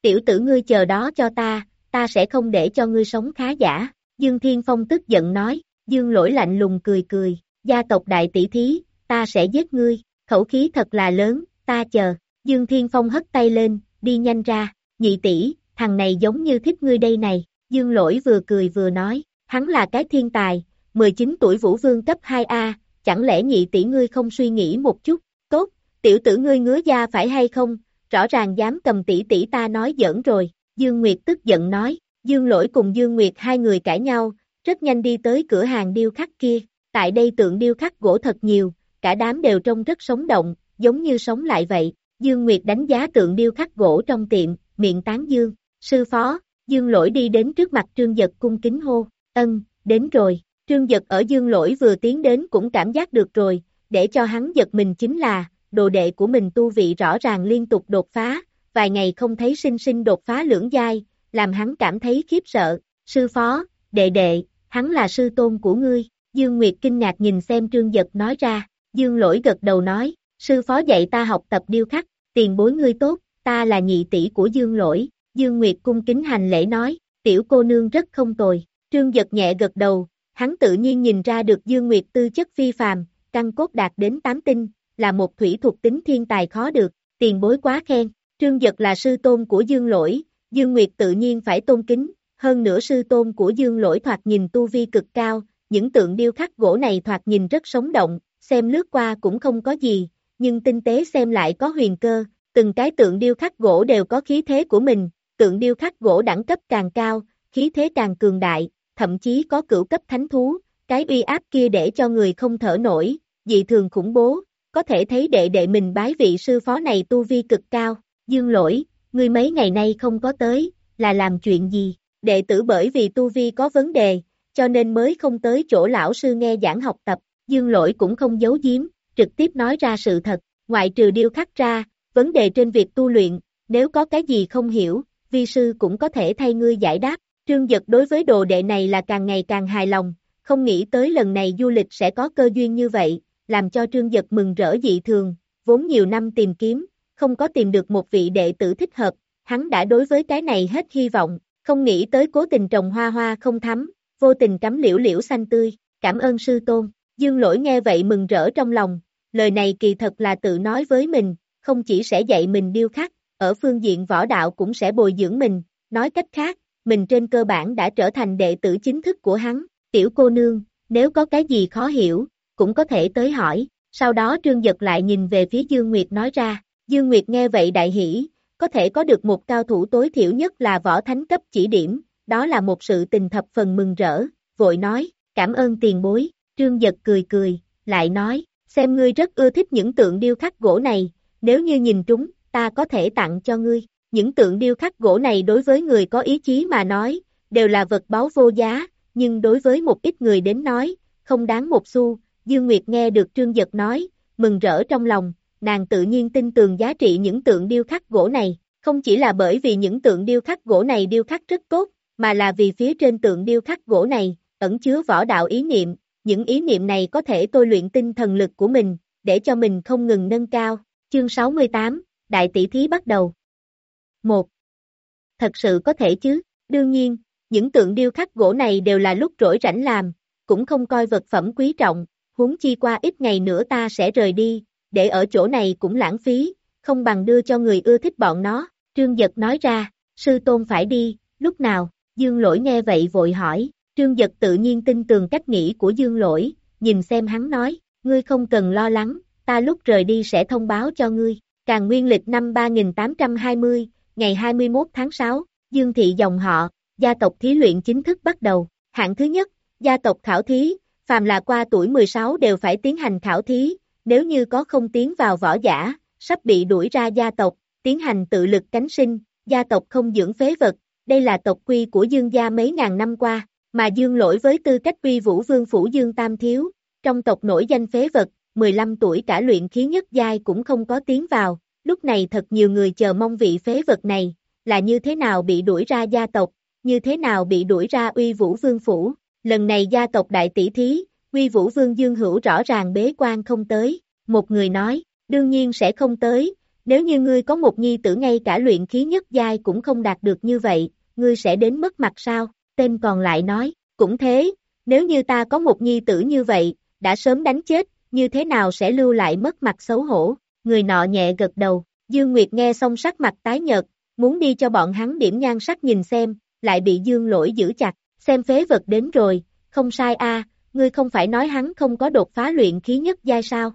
Tiểu tử ngươi chờ đó cho ta, ta sẽ không để cho ngươi sống khá giả. Dương Thiên Phong tức giận nói, Dương lỗi lạnh lùng cười cười, gia tộc đại tỷ thí, ta sẽ giết ngươi, khẩu khí thật là lớn, ta chờ. Dương Thiên Phong hất tay lên, đi nhanh ra, nhị tỷ, thằng này giống như thích ngươi đây này. Dương lỗi vừa cười vừa nói, hắn là cái thiên tài, 19 tuổi vũ vương cấp 2A, chẳng lẽ nhị tỷ ngươi không suy nghĩ một chút, tốt, tiểu tử ngươi ngứa da phải hay không, rõ ràng dám cầm tỷ tỷ ta nói giỡn rồi, Dương Nguyệt tức giận nói, Dương Lỗi cùng Dương Nguyệt hai người cãi nhau, rất nhanh đi tới cửa hàng điêu khắc kia, tại đây tượng điêu khắc gỗ thật nhiều, cả đám đều trông rất sống động, giống như sống lại vậy, Dương Nguyệt đánh giá tượng điêu khắc gỗ trong tiệm, miệng tán Dương, sư phó, Dương Lỗi đi đến trước mặt Trương Giật cung kính hô, ân, đến rồi, Trương Giật ở Dương Lỗi vừa tiến đến cũng cảm giác được rồi, để cho hắn giật mình chính là, đồ đệ của mình tu vị rõ ràng liên tục đột phá, vài ngày không thấy sinh sinh đột phá lưỡng giai, làm hắn cảm thấy khiếp sợ, sư phó, đệ đệ, hắn là sư tôn của ngươi, Dương Nguyệt kinh ngạc nhìn xem Trương Giật nói ra, Dương Lỗi gật đầu nói, sư phó dạy ta học tập điêu khắc, tiền bối ngươi tốt, ta là nhị tỷ của Dương Lỗi, Dương Nguyệt cung kính hành lễ nói, tiểu cô nương rất không tồi, Trương Giật nhẹ gật đầu, hắn tự nhiên nhìn ra được Dương Nguyệt tư chất phi phàm, căn cốt đạt đến 8 tinh, là một thủy thuộc tính thiên tài khó được, tiền bối quá khen, Trương Giật là sư tôn của Dương Lỗi, Dương Nguyệt tự nhiên phải tôn kính, hơn nữa sư tôn của Dương Lỗi thoạt nhìn tu vi cực cao, những tượng điêu khắc gỗ này thoạt nhìn rất sống động, xem lướt qua cũng không có gì, nhưng tinh tế xem lại có huyền cơ, từng cái tượng điêu khắc gỗ đều có khí thế của mình, tượng điêu khắc gỗ đẳng cấp càng cao, khí thế càng cường đại, thậm chí có cửu cấp thánh thú, cái uy áp kia để cho người không thở nổi, dị thường khủng bố, có thể thấy đệ đệ mình bái vị sư phó này tu vi cực cao, dương lỗi, ngươi mấy ngày nay không có tới, là làm chuyện gì, đệ tử bởi vì tu vi có vấn đề, cho nên mới không tới chỗ lão sư nghe giảng học tập, dương lỗi cũng không giấu giếm, trực tiếp nói ra sự thật, ngoại trừ điêu khắc ra, vấn đề trên việc tu luyện, nếu có cái gì không hiểu, vi sư cũng có thể thay ngươi giải đáp, trương giật đối với đồ đệ này là càng ngày càng hài lòng, không nghĩ tới lần này du lịch sẽ có cơ duyên như vậy, làm cho trương giật mừng rỡ dị thường, vốn nhiều năm tìm kiếm, không có tìm được một vị đệ tử thích hợp, hắn đã đối với cái này hết hy vọng, không nghĩ tới cố tình trồng hoa hoa không thắm, vô tình cắm liễu liễu xanh tươi, cảm ơn sư tôn, dương lỗi nghe vậy mừng rỡ trong lòng, lời này kỳ thật là tự nói với mình, không chỉ sẽ dạy mình điêu khắc, ở phương diện võ đạo cũng sẽ bồi dưỡng mình, nói cách khác, mình trên cơ bản đã trở thành đệ tử chính thức của hắn, tiểu cô nương, nếu có cái gì khó hiểu, cũng có thể tới hỏi, sau đó trương giật lại nhìn về phía Dương Nguyệt nói ra, Dương Nguyệt nghe vậy đại hỷ, có thể có được một cao thủ tối thiểu nhất là võ thánh cấp chỉ điểm, đó là một sự tình thập phần mừng rỡ, vội nói, cảm ơn tiền bối, trương giật cười cười, lại nói, xem ngươi rất ưa thích những tượng điêu khắc gỗ này, nếu như nhìn chúng, ta có thể tặng cho ngươi, những tượng điêu khắc gỗ này đối với người có ý chí mà nói, đều là vật báu vô giá, nhưng đối với một ít người đến nói, không đáng một xu, Dương Nguyệt nghe được Trương Giật nói, mừng rỡ trong lòng, nàng tự nhiên tin tưởng giá trị những tượng điêu khắc gỗ này, không chỉ là bởi vì những tượng điêu khắc gỗ này điêu khắc rất tốt, mà là vì phía trên tượng điêu khắc gỗ này, ẩn chứa võ đạo ý niệm, những ý niệm này có thể tôi luyện tinh thần lực của mình, để cho mình không ngừng nâng cao. Chương 68, Đại tỷ thí bắt đầu. 1. Thật sự có thể chứ, đương nhiên, những tượng điêu khắc gỗ này đều là lúc rỗi rảnh làm, cũng không coi vật phẩm quý trọng, huống chi qua ít ngày nữa ta sẽ rời đi, để ở chỗ này cũng lãng phí, không bằng đưa cho người ưa thích bọn nó, Trương Giật nói ra, sư tôn phải đi, lúc nào, Dương Lỗi nghe vậy vội hỏi, Trương Giật tự nhiên tin tường cách nghĩ của Dương Lỗi, nhìn xem hắn nói, ngươi không cần lo lắng, ta lúc rời đi sẽ thông báo cho ngươi, càng nguyên lịch năm 3820, ngày 21 tháng 6, Dương Thị dòng họ, gia tộc thí luyện chính thức bắt đầu, hạng thứ nhất, gia tộc khảo thí, phàm là qua tuổi 16 đều phải tiến hành khảo thí, nếu như có không tiến vào võ giả, sắp bị đuổi ra gia tộc, tiến hành tự lực cánh sinh, gia tộc không dưỡng phế vật, đây là tộc quy của Dương gia mấy ngàn năm qua, mà Dương lỗi với tư cách uy vũ vương phủ Dương Tam Thiếu, trong tộc nổi danh phế vật, 15 tuổi cả luyện khí nhất giai cũng không có tiến vào, lúc này thật nhiều người chờ mong vị phế vật này, là như thế nào bị đuổi ra gia tộc, như thế nào bị đuổi ra uy vũ vương phủ, lần này gia tộc đại tỷ thí, uy vũ vương Dương Hữu rõ ràng bế quan không tới, một người nói, đương nhiên sẽ không tới, nếu như ngươi có một nhi tử ngay cả luyện khí nhất giai cũng không đạt được như vậy, ngươi sẽ đến mất mặt sao, tên còn lại nói, cũng thế, nếu như ta có một nhi tử như vậy, đã sớm đánh chết, như thế nào sẽ lưu lại mất mặt xấu hổ, người nọ nhẹ gật đầu, Dương Nguyệt nghe xong sắc mặt tái nhợt, muốn đi cho bọn hắn điểm nhan sắc nhìn xem, lại bị Dương lỗi giữ chặt, xem phế vật đến rồi, không sai a, ngươi không phải nói hắn không có đột phá luyện khí nhất giai sao?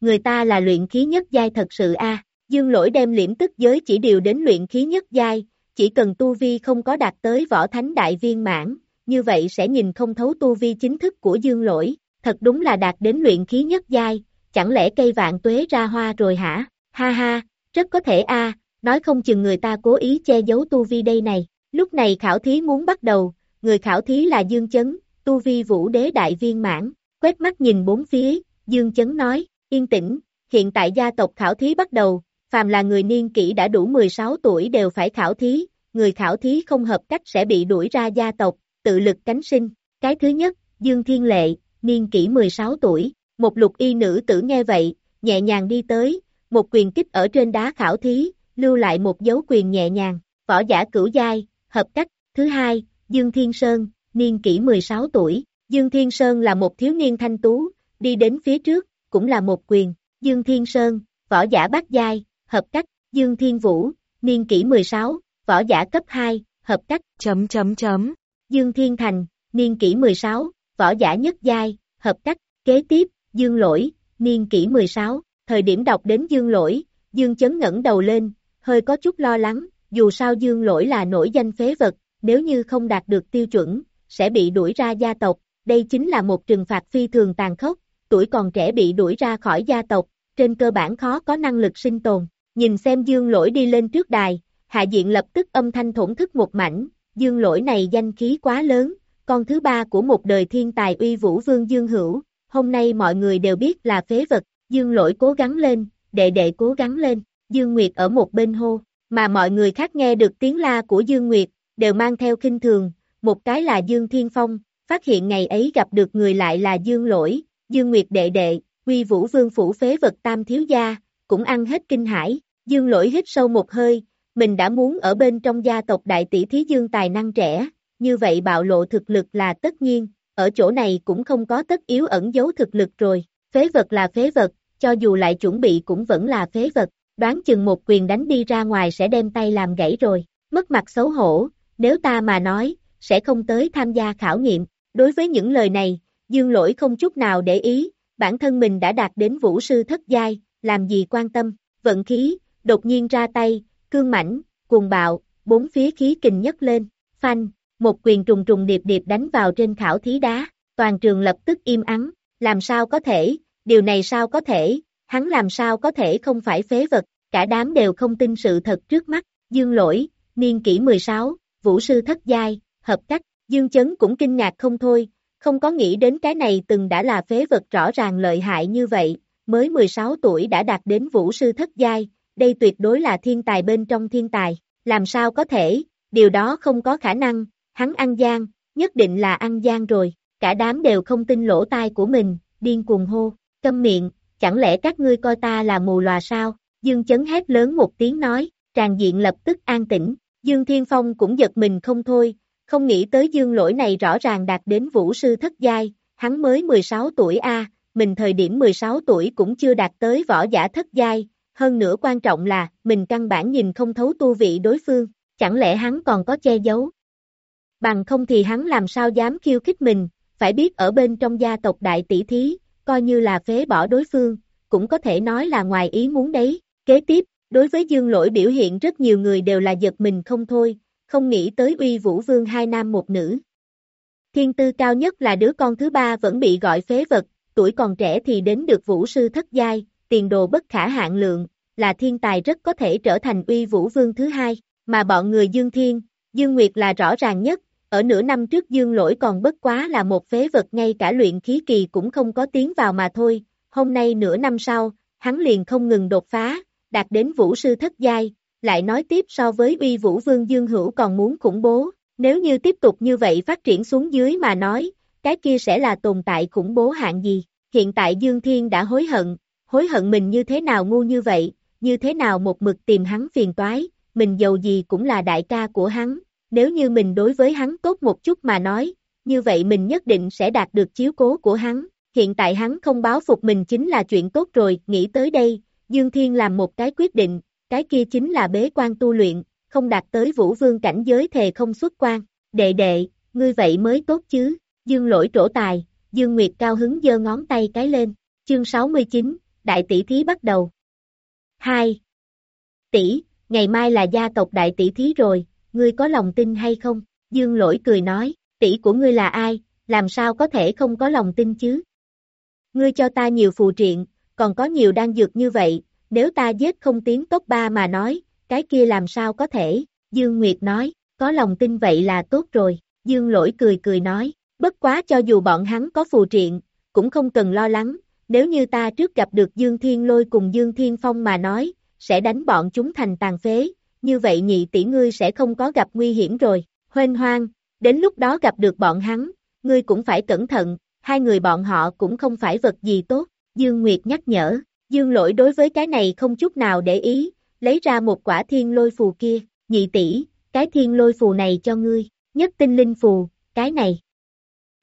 Người ta là luyện khí nhất giai thật sự a. Dương lỗi đem liễm tức giới chỉ điều đến luyện khí nhất giai, chỉ cần tu vi không có đạt tới võ thánh đại viên mãn, như vậy sẽ nhìn không thấu tu vi chính thức của dương lỗi, thật đúng là đạt đến luyện khí nhất giai, chẳng lẽ cây vạn tuế ra hoa rồi hả? Ha ha, rất có thể a, nói không chừng người ta cố ý che giấu tu vi đây này. Lúc này khảo thí muốn bắt đầu, người khảo thí là Dương Chấn, tu vi vũ đế đại viên mãn, quét mắt nhìn bốn phía, Dương Chấn nói, yên tĩnh, hiện tại gia tộc khảo thí bắt đầu, phàm là người niên kỷ đã đủ 16 tuổi đều phải khảo thí, người khảo thí không hợp cách sẽ bị đuổi ra gia tộc, tự lực cánh sinh. Cái thứ nhất, Dương Thiên Lệ, niên kỷ 16 tuổi, một lục y nữ tử nghe vậy, nhẹ nhàng đi tới, một quyền kích ở trên đá khảo thí, lưu lại một dấu quyền nhẹ nhàng, võ giả cửu giai, hợp cách, thứ hai, Dương Thiên Sơn, niên kỷ 16 tuổi, Dương Thiên Sơn là một thiếu niên thanh tú, đi đến phía trước, cũng là một quyền, Dương Thiên Sơn, võ giả bát giai, hợp cách, Dương Thiên Vũ, niên kỷ 16, võ giả cấp 2, hợp cách, chấm chấm chấm, Dương Thiên Thành, niên kỷ 16, võ giả nhất giai, hợp cách, kế tiếp, Dương Lỗi, niên kỷ 16, thời điểm đọc đến Dương Lỗi, Dương Chấn ngẩng đầu lên, hơi có chút lo lắng, dù sao Dương Lỗi là nổi danh phế vật, nếu như không đạt được tiêu chuẩn, sẽ bị đuổi ra gia tộc, đây chính là một trừng phạt phi thường tàn khốc, tuổi còn trẻ bị đuổi ra khỏi gia tộc, trên cơ bản khó có năng lực sinh tồn. Nhìn xem dương lỗi đi lên trước đài, hạ diện lập tức âm thanh thổn thức một mảnh, dương lỗi này danh khí quá lớn, con thứ ba của một đời thiên tài uy vũ vương dương hữu, hôm nay mọi người đều biết là phế vật, dương lỗi cố gắng lên, đệ đệ cố gắng lên, dương nguyệt ở một bên hô, mà mọi người khác nghe được tiếng la của dương nguyệt, đều mang theo kinh thường, một cái là dương thiên phong, phát hiện ngày ấy gặp được người lại là dương lỗi, dương nguyệt đệ đệ, uy vũ vương phủ phế vật tam thiếu gia, cũng ăn hết kinh hải, dương lỗi hít sâu một hơi, mình đã muốn ở bên trong gia tộc đại tỷ thí dương tài năng trẻ, như vậy bạo lộ thực lực là tất nhiên, ở chỗ này cũng không có tất yếu ẩn giấu thực lực rồi, phế vật là phế vật, cho dù lại chuẩn bị cũng vẫn là phế vật, đoán chừng một quyền đánh đi ra ngoài sẽ đem tay làm gãy rồi, mất mặt xấu hổ, nếu ta mà nói, sẽ không tới tham gia khảo nghiệm, đối với những lời này, dương lỗi không chút nào để ý, bản thân mình đã đạt đến vũ sư thất giai, làm gì quan tâm, vận khí, đột nhiên ra tay, cương mảnh, cuồng bạo, bốn phía khí kình nhất lên, phanh, một quyền trùng trùng điệp điệp đánh vào trên khảo thí đá, toàn trường lập tức im ắng, làm sao có thể, điều này sao có thể, hắn làm sao có thể không phải phế vật, cả đám đều không tin sự thật trước mắt, dương lỗi, niên kỷ 16, vũ sư thất giai, hợp cách, dương chấn cũng kinh ngạc không thôi, không có nghĩ đến cái này từng đã là phế vật rõ ràng lợi hại như vậy, mới 16 tuổi đã đạt đến vũ sư thất giai, đây tuyệt đối là thiên tài bên trong thiên tài, làm sao có thể, điều đó không có khả năng, hắn ăn gian, nhất định là ăn gian rồi, cả đám đều không tin lỗ tai của mình, điên cuồng hô, câm miệng, chẳng lẽ các ngươi coi ta là mù lòa sao, Dương chấn hét lớn một tiếng nói, tràn diện lập tức an tĩnh, Dương Thiên Phong cũng giật mình không thôi, không nghĩ tới Dương lỗi này rõ ràng đạt đến vũ sư thất giai, hắn mới 16 tuổi A, mình thời điểm 16 tuổi cũng chưa đạt tới võ giả thất giai, hơn nữa quan trọng là, mình căn bản nhìn không thấu tu vị đối phương, chẳng lẽ hắn còn có che giấu. Bằng không thì hắn làm sao dám khiêu khích mình, phải biết ở bên trong gia tộc đại tỷ thí, coi như là phế bỏ đối phương, cũng có thể nói là ngoài ý muốn đấy. Kế tiếp, đối với dương lỗi biểu hiện rất nhiều người đều là giật mình không thôi, không nghĩ tới uy vũ vương hai nam một nữ. Thiên tư cao nhất là đứa con thứ ba vẫn bị gọi phế vật, tuổi còn trẻ thì đến được vũ sư thất giai, tiền đồ bất khả hạn lượng, là thiên tài rất có thể trở thành uy vũ vương thứ hai, mà bọn người Dương Thiên, Dương Nguyệt là rõ ràng nhất, ở nửa năm trước Dương Lỗi còn bất quá là một phế vật ngay cả luyện khí kỳ cũng không có tiến vào mà thôi, hôm nay nửa năm sau, hắn liền không ngừng đột phá, đạt đến vũ sư thất giai, lại nói tiếp so với uy vũ vương Dương Hữu còn muốn khủng bố, nếu như tiếp tục như vậy phát triển xuống dưới mà nói, cái kia sẽ là tồn tại khủng bố hạng gì, hiện tại Dương Thiên đã hối hận, hối hận mình như thế nào ngu như vậy, như thế nào một mực tìm hắn phiền toái, mình giàu gì cũng là đại ca của hắn, nếu như mình đối với hắn tốt một chút mà nói, như vậy mình nhất định sẽ đạt được chiếu cố của hắn, hiện tại hắn không báo phục mình chính là chuyện tốt rồi, nghĩ tới đây, Dương Thiên làm một cái quyết định, cái kia chính là bế quan tu luyện, không đạt tới vũ vương cảnh giới thề không xuất quan, đệ đệ, ngươi vậy mới tốt chứ, Dương lỗi trổ tài, Dương Nguyệt cao hứng giơ ngón tay cái lên, chương 69, đại tỷ thí bắt đầu. 2. Tỷ, ngày mai là gia tộc đại tỷ thí rồi, ngươi có lòng tin hay không? Dương lỗi cười nói, tỷ của ngươi là ai, làm sao có thể không có lòng tin chứ? Ngươi cho ta nhiều phù triện, còn có nhiều đan dược như vậy, nếu ta giết không tiến tốt ba mà nói, cái kia làm sao có thể, Dương Nguyệt nói, có lòng tin vậy là tốt rồi, Dương lỗi cười cười nói, bất quá cho dù bọn hắn có phù triện, cũng không cần lo lắng, nếu như ta trước gặp được Dương Thiên Lôi cùng Dương Thiên Phong mà nói, sẽ đánh bọn chúng thành tàn phế, như vậy nhị tỷ ngươi sẽ không có gặp nguy hiểm rồi, hoên hoang, đến lúc đó gặp được bọn hắn, ngươi cũng phải cẩn thận, hai người bọn họ cũng không phải vật gì tốt, Dương Nguyệt nhắc nhở, Dương lỗi đối với cái này không chút nào để ý, lấy ra một quả thiên lôi phù kia, nhị tỷ, cái thiên lôi phù này cho ngươi, nhất tinh linh phù, cái này.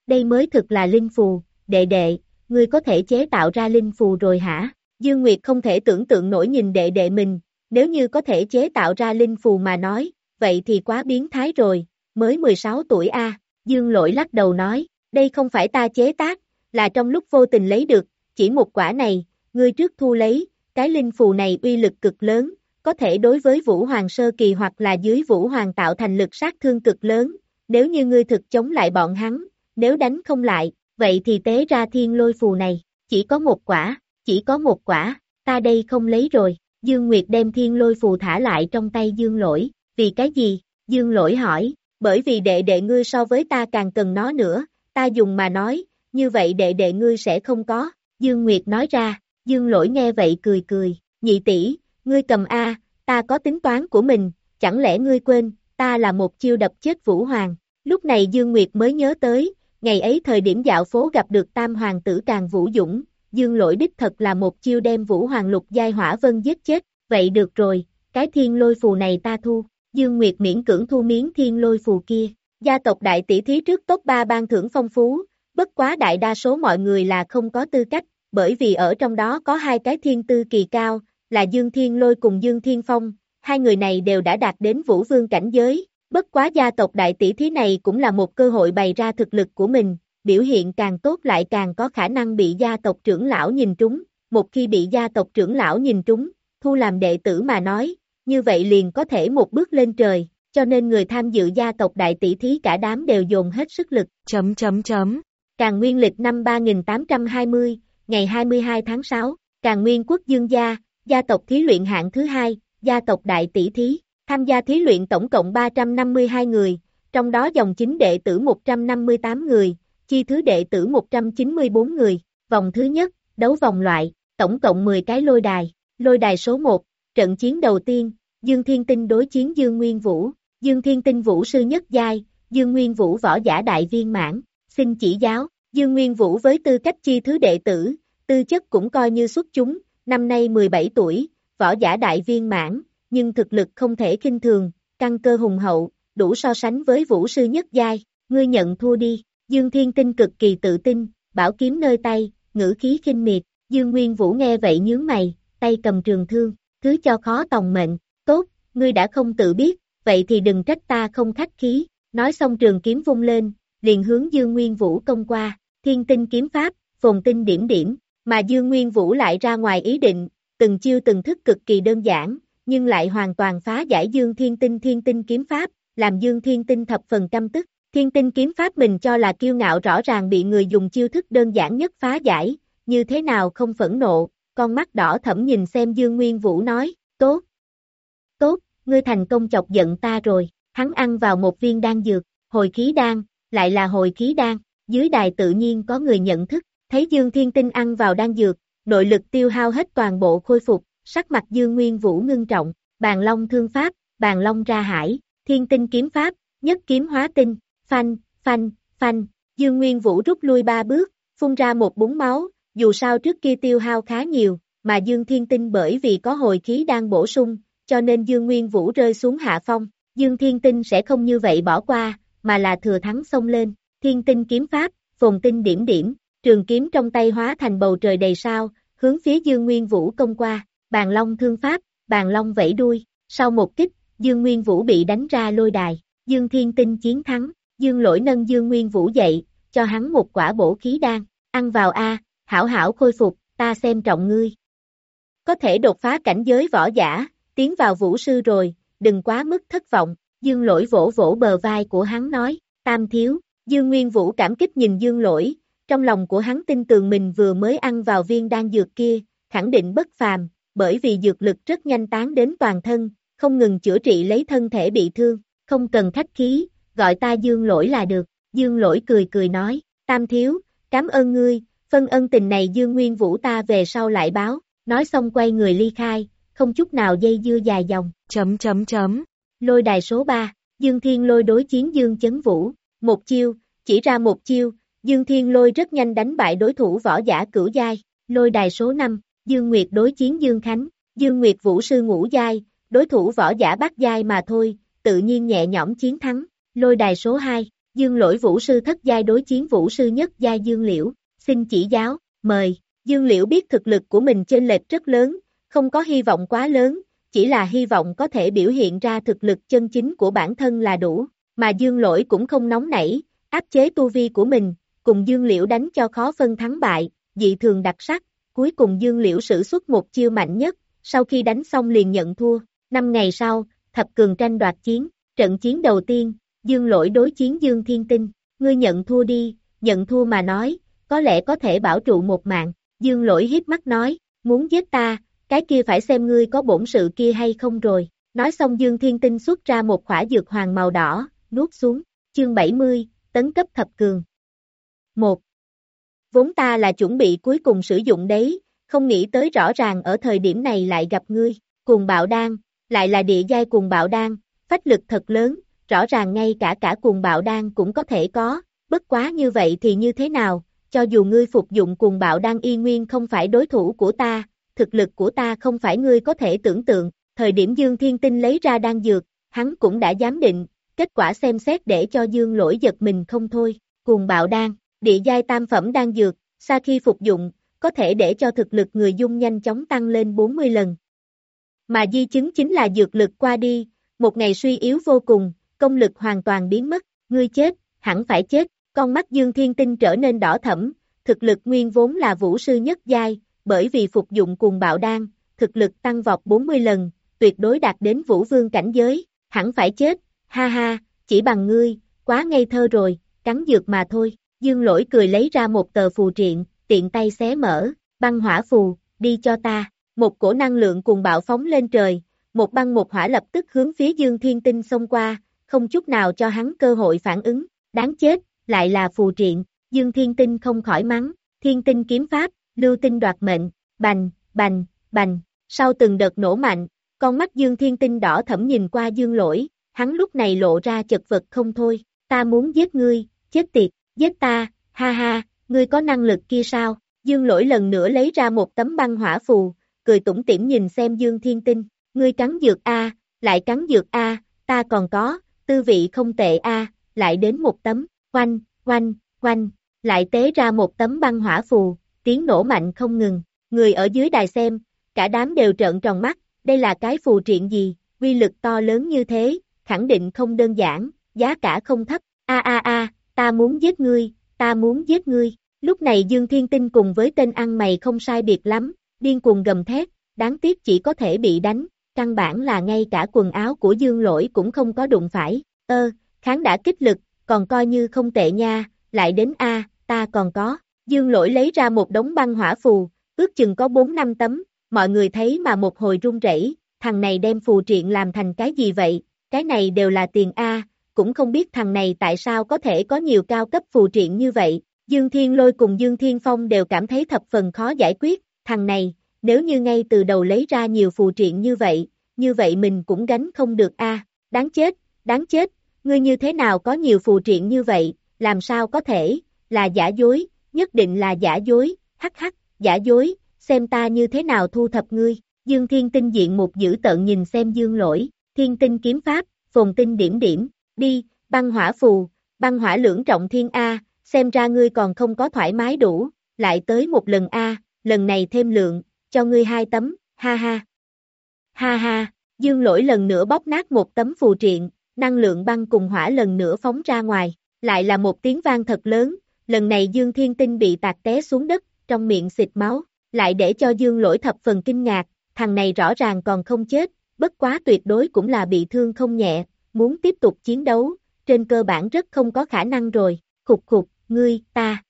Đây mới thực là linh phù, đệ đệ, ngươi có thể chế tạo ra linh phù rồi hả? Dương Nguyệt không thể tưởng tượng nổi nhìn đệ đệ mình, nếu như có thể chế tạo ra linh phù mà nói, vậy thì quá biến thái rồi, mới 16 tuổi a. Dương lỗi lắc đầu nói, đây không phải ta chế tác, là trong lúc vô tình lấy được, chỉ một quả này, ngươi trước thu lấy, cái linh phù này uy lực cực lớn, có thể đối với Vũ Hoàng Sơ Kỳ hoặc là dưới Vũ Hoàng tạo thành lực sát thương cực lớn, nếu như ngươi thực chống lại bọn hắn, nếu đánh không lại, vậy thì tế ra thiên lôi phù này, chỉ có một quả, chỉ có một quả, ta đây không lấy rồi, Dương Nguyệt đem thiên lôi phù thả lại trong tay Dương lỗi, vì cái gì, Dương lỗi hỏi, bởi vì đệ đệ ngươi so với ta càng cần nó nữa, ta dùng mà nói, như vậy đệ đệ ngươi sẽ không có, Dương Nguyệt nói ra, Dương lỗi nghe vậy cười cười, nhị tỷ, ngươi cầm A, ta có tính toán của mình, chẳng lẽ ngươi quên, ta là một chiêu đập chết Vũ Hoàng, lúc này Dương Nguyệt mới nhớ tới, ngày ấy thời điểm dạo phố gặp được tam hoàng tử càng Vũ Dũng, Dương lỗi đích thật là một chiêu đem Vũ Hoàng lục giai hỏa vân giết chết, vậy được rồi, cái thiên lôi phù này ta thu, Dương Nguyệt miễn cưỡng thu miếng thiên lôi phù kia, gia tộc đại tỷ thí trước top 3 ban thưởng phong phú, bất quá đại đa số mọi người là không có tư cách, bởi vì ở trong đó có hai cái thiên tư kỳ cao, là Dương Thiên Lôi cùng Dương Thiên Phong, hai người này đều đã đạt đến vũ vương cảnh giới, bất quá gia tộc đại tỷ thí này cũng là một cơ hội bày ra thực lực của mình, biểu hiện càng tốt lại càng có khả năng bị gia tộc trưởng lão nhìn trúng, một khi bị gia tộc trưởng lão nhìn trúng, thu làm đệ tử mà nói, như vậy liền có thể một bước lên trời, cho nên người tham dự gia tộc đại tỷ thí cả đám đều dồn hết sức lực. Chấm chấm chấm. Càng nguyên lịch năm 3820, ngày 22 tháng 6, Càng nguyên quốc dương gia, gia tộc thí luyện hạng thứ hai, gia tộc đại tỷ thí, tham gia thí luyện tổng cộng 352 người, trong đó dòng chính đệ tử 158 người, chi thứ đệ tử 194 người, vòng thứ nhất, đấu vòng loại, tổng cộng 10 cái lôi đài, lôi đài số 1, trận chiến đầu tiên, Dương Thiên Tinh đối chiến Dương Nguyên Vũ, Dương Thiên Tinh Vũ sư nhất giai, Dương Nguyên Vũ võ giả đại viên mãn, xin chỉ giáo, Dương Nguyên Vũ với tư cách chi thứ đệ tử, tư chất cũng coi như xuất chúng, năm nay 17 tuổi, võ giả đại viên mãn, nhưng thực lực không thể kinh thường, căn cơ hùng hậu, đủ so sánh với vũ sư nhất giai, ngươi nhận thua đi, Dương Thiên Tinh cực kỳ tự tin, bảo kiếm nơi tay, ngữ khí khinh miệt, Dương Nguyên Vũ nghe vậy nhướng mày, tay cầm trường thương, thứ cho khó tòng mệnh, tốt, ngươi đã không tự biết, vậy thì đừng trách ta không khách khí, nói xong trường kiếm vung lên, liền hướng Dương Nguyên Vũ công qua, thiên tinh kiếm pháp, phồn tinh điểm điểm, mà Dương Nguyên Vũ lại ra ngoài ý định, từng chiêu từng thức cực kỳ đơn giản, nhưng lại hoàn toàn phá giải Dương Thiên Tinh Thiên Tinh kiếm pháp, làm Dương Thiên Tinh thập phần căm tức. Thiên Tinh kiếm pháp mình cho là kiêu ngạo rõ ràng bị người dùng chiêu thức đơn giản nhất phá giải, như thế nào không phẫn nộ, con mắt đỏ thẫm nhìn xem Dương Nguyên Vũ nói, tốt, tốt, ngươi thành công chọc giận ta rồi, hắn ăn vào một viên đan dược, hồi khí đan, lại là hồi khí đan, dưới đài tự nhiên có người nhận thức, thấy Dương Thiên Tinh ăn vào đan dược, nội lực tiêu hao hết toàn bộ khôi phục, sắc mặt Dương Nguyên Vũ ngưng trọng, bàn long thương pháp, bàn long ra hải, thiên tinh kiếm pháp, nhất kiếm hóa tinh, phanh, phanh, phanh, Dương Nguyên Vũ rút lui ba bước, phun ra một búng máu, dù sao trước kia tiêu hao khá nhiều, mà Dương Thiên Tinh bởi vì có hồi khí đang bổ sung, cho nên Dương Nguyên Vũ rơi xuống hạ phong, Dương Thiên Tinh sẽ không như vậy bỏ qua, mà là thừa thắng xông lên, Thiên Tinh kiếm pháp, phồn tinh điểm điểm, trường kiếm trong tay hóa thành bầu trời đầy sao, hướng phía Dương Nguyên Vũ công qua, bàn long thương pháp, bàn long vẫy đuôi, sau một kích, Dương Nguyên Vũ bị đánh ra lôi đài, Dương Thiên Tinh chiến thắng, Dương lỗi nâng Dương Nguyên Vũ dậy, cho hắn một quả bổ khí đan, ăn vào A, hảo hảo khôi phục, ta xem trọng ngươi. Có thể đột phá cảnh giới võ giả, tiến vào vũ sư rồi, đừng quá mức thất vọng, Dương lỗi vỗ vỗ bờ vai của hắn nói, tam thiếu, Dương Nguyên Vũ cảm kích nhìn Dương lỗi, trong lòng của hắn tin tường mình vừa mới ăn vào viên đan dược kia, khẳng định bất phàm, bởi vì dược lực rất nhanh tán đến toàn thân, không ngừng chữa trị lấy thân thể bị thương, không cần khách khí, gọi ta Dương lỗi là được, Dương lỗi cười cười nói, tam thiếu, cảm ơn ngươi, phân ân tình này Dương Nguyên Vũ ta về sau lại báo, nói xong quay người ly khai, không chút nào dây dưa dài dòng, chấm chấm chấm, lôi đài số 3, Dương Thiên lôi đối chiến Dương Chấn Vũ, một chiêu, chỉ ra một chiêu, Dương Thiên lôi rất nhanh đánh bại đối thủ võ giả cửu giai, lôi đài số 5, Dương Nguyệt đối chiến Dương Khánh, Dương Nguyệt vũ sư ngũ giai, đối thủ võ giả bát giai mà thôi, tự nhiên nhẹ nhõm chiến thắng, lôi đài số 2, Dương lỗi vũ sư thất giai đối chiến vũ sư nhất giai Dương Liễu, xin chỉ giáo, mời, Dương Liễu biết thực lực của mình trên lệch rất lớn, không có hy vọng quá lớn, chỉ là hy vọng có thể biểu hiện ra thực lực chân chính của bản thân là đủ, mà Dương lỗi cũng không nóng nảy, áp chế tu vi của mình, cùng Dương Liễu đánh cho khó phân thắng bại, dị thường đặc sắc, cuối cùng Dương Liễu sử xuất một chiêu mạnh nhất, sau khi đánh xong liền nhận thua, năm ngày sau, thập cường tranh đoạt chiến, trận chiến đầu tiên, Dương lỗi đối chiến Dương Thiên Tinh, ngươi nhận thua đi, nhận thua mà nói, có lẽ có thể bảo trụ một mạng, Dương lỗi hiếp mắt nói, muốn giết ta, cái kia phải xem ngươi có bổn sự kia hay không rồi, nói xong Dương Thiên Tinh xuất ra một khỏa dược hoàng màu đỏ, nuốt xuống, chương 70, tấn cấp thập cường. 1. Vốn ta là chuẩn bị cuối cùng sử dụng đấy, không nghĩ tới rõ ràng ở thời điểm này lại gặp ngươi, cùng bạo đan, lại là địa giai cùng bạo đan, phách lực thật lớn, rõ ràng ngay cả cả cùng bạo đan cũng có thể có, bất quá như vậy thì như thế nào, cho dù ngươi phục dụng cùng bạo đan y nguyên không phải đối thủ của ta, thực lực của ta không phải ngươi có thể tưởng tượng, thời điểm Dương Thiên Tinh lấy ra đan dược, hắn cũng đã giám định, kết quả xem xét để cho Dương lỗi giật mình không thôi, cùng bạo đan, địa giai tam phẩm đan dược, sau khi phục dụng, có thể để cho thực lực người dung nhanh chóng tăng lên 40 lần. Mà di chứng chính là dược lực qua đi, một ngày suy yếu vô cùng, công lực hoàn toàn biến mất, ngươi chết, hẳn phải chết, con mắt Dương Thiên Tinh trở nên đỏ thẫm, thực lực nguyên vốn là vũ sư nhất giai, bởi vì phục dụng cùng bạo đan, thực lực tăng vọt 40 lần, tuyệt đối đạt đến vũ vương cảnh giới, hẳn phải chết, ha ha, chỉ bằng ngươi, quá ngây thơ rồi, cắn dược mà thôi, dương lỗi cười lấy ra một tờ phù triện, tiện tay xé mở, băng hỏa phù, đi cho ta, một cổ năng lượng cùng bạo phóng lên trời, một băng một hỏa lập tức hướng phía dương thiên tinh xông qua, không chút nào cho hắn cơ hội phản ứng, đáng chết, lại là phù triện, dương thiên tinh không khỏi mắng, thiên tinh kiếm pháp, lưu tinh đoạt mệnh, bành, bành, bành, sau từng đợt nổ mạnh, con mắt Dương Thiên Tinh đỏ thẫm nhìn qua Dương Lỗi, hắn lúc này lộ ra chật vật không thôi, ta muốn giết ngươi, chết tiệt, giết ta, ha ha, ngươi có năng lực kia sao? Dương Lỗi lần nữa lấy ra một tấm băng hỏa phù, cười tủm tỉm nhìn xem Dương Thiên Tinh, ngươi cắn dược A, lại cắn dược A, ta còn có, tư vị không tệ A, lại đến một tấm, quanh, quanh, quanh, lại tế ra một tấm băng hỏa phù, tiếng nổ mạnh không ngừng, người ở dưới đài xem, cả đám đều trợn tròn mắt, đây là cái phù triện gì, quy lực to lớn như thế, khẳng định không đơn giản, giá cả không thấp, a a a, ta muốn giết ngươi, ta muốn giết ngươi, lúc này Dương Thiên Tinh cùng với tên ăn mày không sai biệt lắm, điên cuồng gầm thét, đáng tiếc chỉ có thể bị đánh, căn bản là ngay cả quần áo của Dương Lỗi cũng không có đụng phải, ơ, kháng đã kích lực, còn coi như không tệ nha, lại đến A, ta còn có, Dương Lỗi lấy ra một đống băng hỏa phù, ước chừng có 4 năm tấm, mọi người thấy mà một hồi run rẩy, thằng này đem phù triện làm thành cái gì vậy, cái này đều là tiền A, cũng không biết thằng này tại sao có thể có nhiều cao cấp phù triện như vậy, Dương Thiên Lôi cùng Dương Thiên Phong đều cảm thấy thập phần khó giải quyết, thằng này, nếu như ngay từ đầu lấy ra nhiều phù triện như vậy, như vậy mình cũng gánh không được A, đáng chết, đáng chết, ngươi như thế nào có nhiều phù triện như vậy, làm sao có thể, là giả dối, nhất định là giả dối, hắc hắc, giả dối, xem ta như thế nào thu thập ngươi, Dương Thiên Tinh diện một dữ tợn nhìn xem Dương lỗi, Thiên Tinh kiếm pháp, phồn tinh điểm điểm, đi, băng hỏa phù, băng hỏa lưỡng trọng thiên A, xem ra ngươi còn không có thoải mái đủ, lại tới một lần A, lần này thêm lượng, cho ngươi hai tấm, ha ha. Ha ha, Dương lỗi lần nữa bóp nát một tấm phù triện, năng lượng băng cùng hỏa lần nữa phóng ra ngoài, lại là một tiếng vang thật lớn, lần này Dương Thiên Tinh bị tạc té xuống đất, trong miệng xịt máu, lại để cho Dương lỗi thập phần kinh ngạc, thằng này rõ ràng còn không chết, bất quá tuyệt đối cũng là bị thương không nhẹ, muốn tiếp tục chiến đấu, trên cơ bản rất không có khả năng rồi, khục khục, ngươi, ta.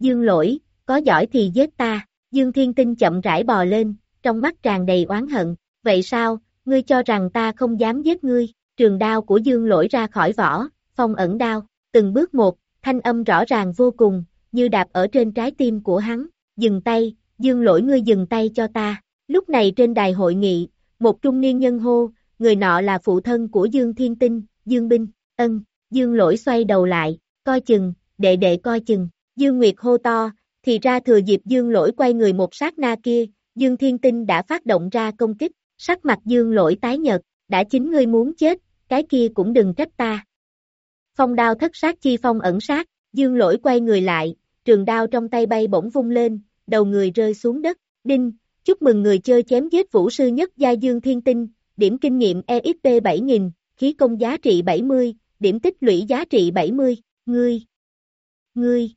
Dương lỗi, có giỏi thì giết ta, Dương Thiên Tinh chậm rãi bò lên, trong mắt tràn đầy oán hận, vậy sao, ngươi cho rằng ta không dám giết ngươi, trường đao của Dương lỗi ra khỏi vỏ, phong ẩn đao, từng bước một, thanh âm rõ ràng vô cùng, như đạp ở trên trái tim của hắn, dừng tay, Dương lỗi ngươi dừng tay cho ta. Lúc này trên đài hội nghị, một trung niên nhân hô, người nọ là phụ thân của Dương Thiên Tinh, Dương Binh, ân, Dương lỗi xoay đầu lại, coi chừng, đệ đệ coi chừng, Dương Nguyệt hô to, thì ra thừa dịp Dương lỗi quay người một sát na kia, Dương Thiên Tinh đã phát động ra công kích, sắc mặt Dương lỗi tái nhật, đã chính ngươi muốn chết, cái kia cũng đừng trách ta. Phong đao thất sát chi phong ẩn sát, Dương lỗi quay người lại, trường đao trong tay bay bổng vung lên, đầu người rơi xuống đất, đinh, chúc mừng người chơi chém giết vũ sư nhất gia dương thiên tinh, điểm kinh nghiệm EXP 7000, khí công giá trị 70, điểm tích lũy giá trị 70, ngươi, ngươi,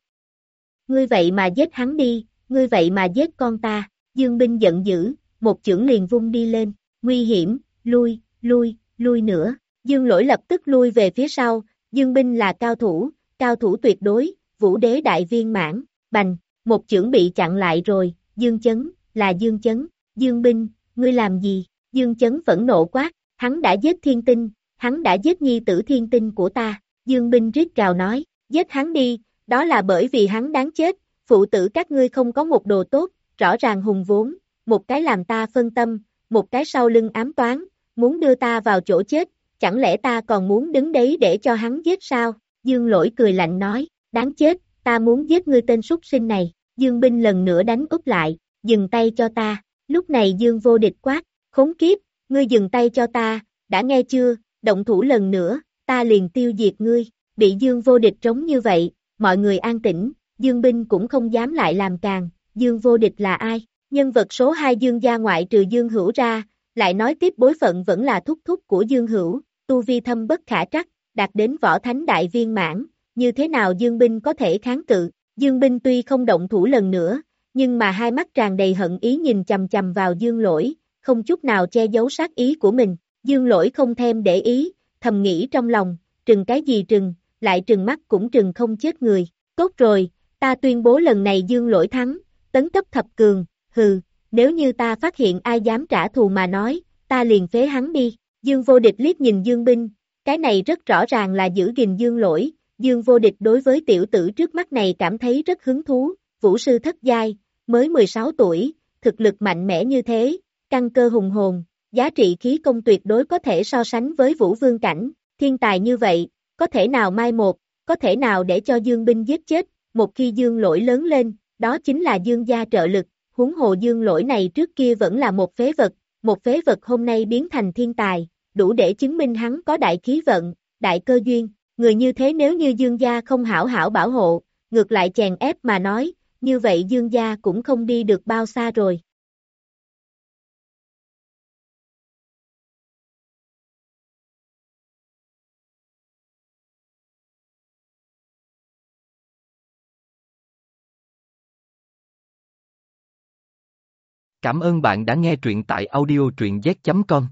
ngươi vậy mà giết hắn đi, ngươi vậy mà giết con ta, dương binh giận dữ, một chưởng liền vung đi lên, nguy hiểm, lui, lui, lui nữa, Dương lỗi lập tức lui về phía sau, Dương binh là cao thủ, cao thủ tuyệt đối, vũ đế đại viên mãn, bành, một chưởng bị chặn lại rồi, Dương chấn, là Dương chấn, Dương binh, ngươi làm gì, Dương chấn phẫn nộ quát, hắn đã giết thiên tinh, hắn đã giết nhi tử thiên tinh của ta, Dương binh rít rào nói, giết hắn đi, đó là bởi vì hắn đáng chết, phụ tử các ngươi không có một đồ tốt, rõ ràng hùng vốn, một cái làm ta phân tâm, một cái sau lưng ám toán, muốn đưa ta vào chỗ chết, chẳng lẽ ta còn muốn đứng đấy để cho hắn giết sao? Dương lỗi cười lạnh nói, đáng chết, ta muốn giết ngươi tên súc sinh này, Dương binh lần nữa đánh úp lại, dừng tay cho ta, lúc này Dương vô địch quát, khốn kiếp, ngươi dừng tay cho ta, đã nghe chưa, động thủ lần nữa, ta liền tiêu diệt ngươi, bị Dương vô địch trống như vậy, mọi người an tĩnh, Dương binh cũng không dám lại làm càng, Dương vô địch là ai, nhân vật số 2 Dương gia ngoại trừ Dương hữu ra, lại nói tiếp bối phận vẫn là thúc thúc của Dương hữu, tu vi thâm bất khả trắc, đạt đến võ thánh đại viên mãn, như thế nào Dương binh có thể kháng cự, Dương binh tuy không động thủ lần nữa, nhưng mà hai mắt tràn đầy hận ý nhìn chầm chầm vào Dương lỗi, không chút nào che giấu sát ý của mình, Dương lỗi không thêm để ý, thầm nghĩ trong lòng, trừng cái gì trừng, lại trừng mắt cũng trừng không chết người, tốt rồi, ta tuyên bố lần này Dương lỗi thắng, tấn cấp thập cường, hừ, nếu như ta phát hiện ai dám trả thù mà nói, ta liền phế hắn đi, Dương vô địch liếc nhìn Dương binh, cái này rất rõ ràng là giữ gìn Dương lỗi, Dương vô địch đối với tiểu tử trước mắt này cảm thấy rất hứng thú, vũ sư thất giai, mới 16 tuổi, thực lực mạnh mẽ như thế, căn cơ hùng hồn, giá trị khí công tuyệt đối có thể so sánh với vũ vương cảnh, thiên tài như vậy, có thể nào mai một, có thể nào để cho Dương binh giết chết, một khi Dương lỗi lớn lên, đó chính là Dương gia trợ lực, huống hồ Dương lỗi này trước kia vẫn là một phế vật, một phế vật hôm nay biến thành thiên tài, đủ để chứng minh hắn có đại khí vận, đại cơ duyên, người như thế nếu như Dương gia không hảo hảo bảo hộ, ngược lại chèn ép mà nói, như vậy Dương gia cũng không đi được bao xa rồi. Cảm ơn bạn đã nghe truyện tại audiotruyenz.com.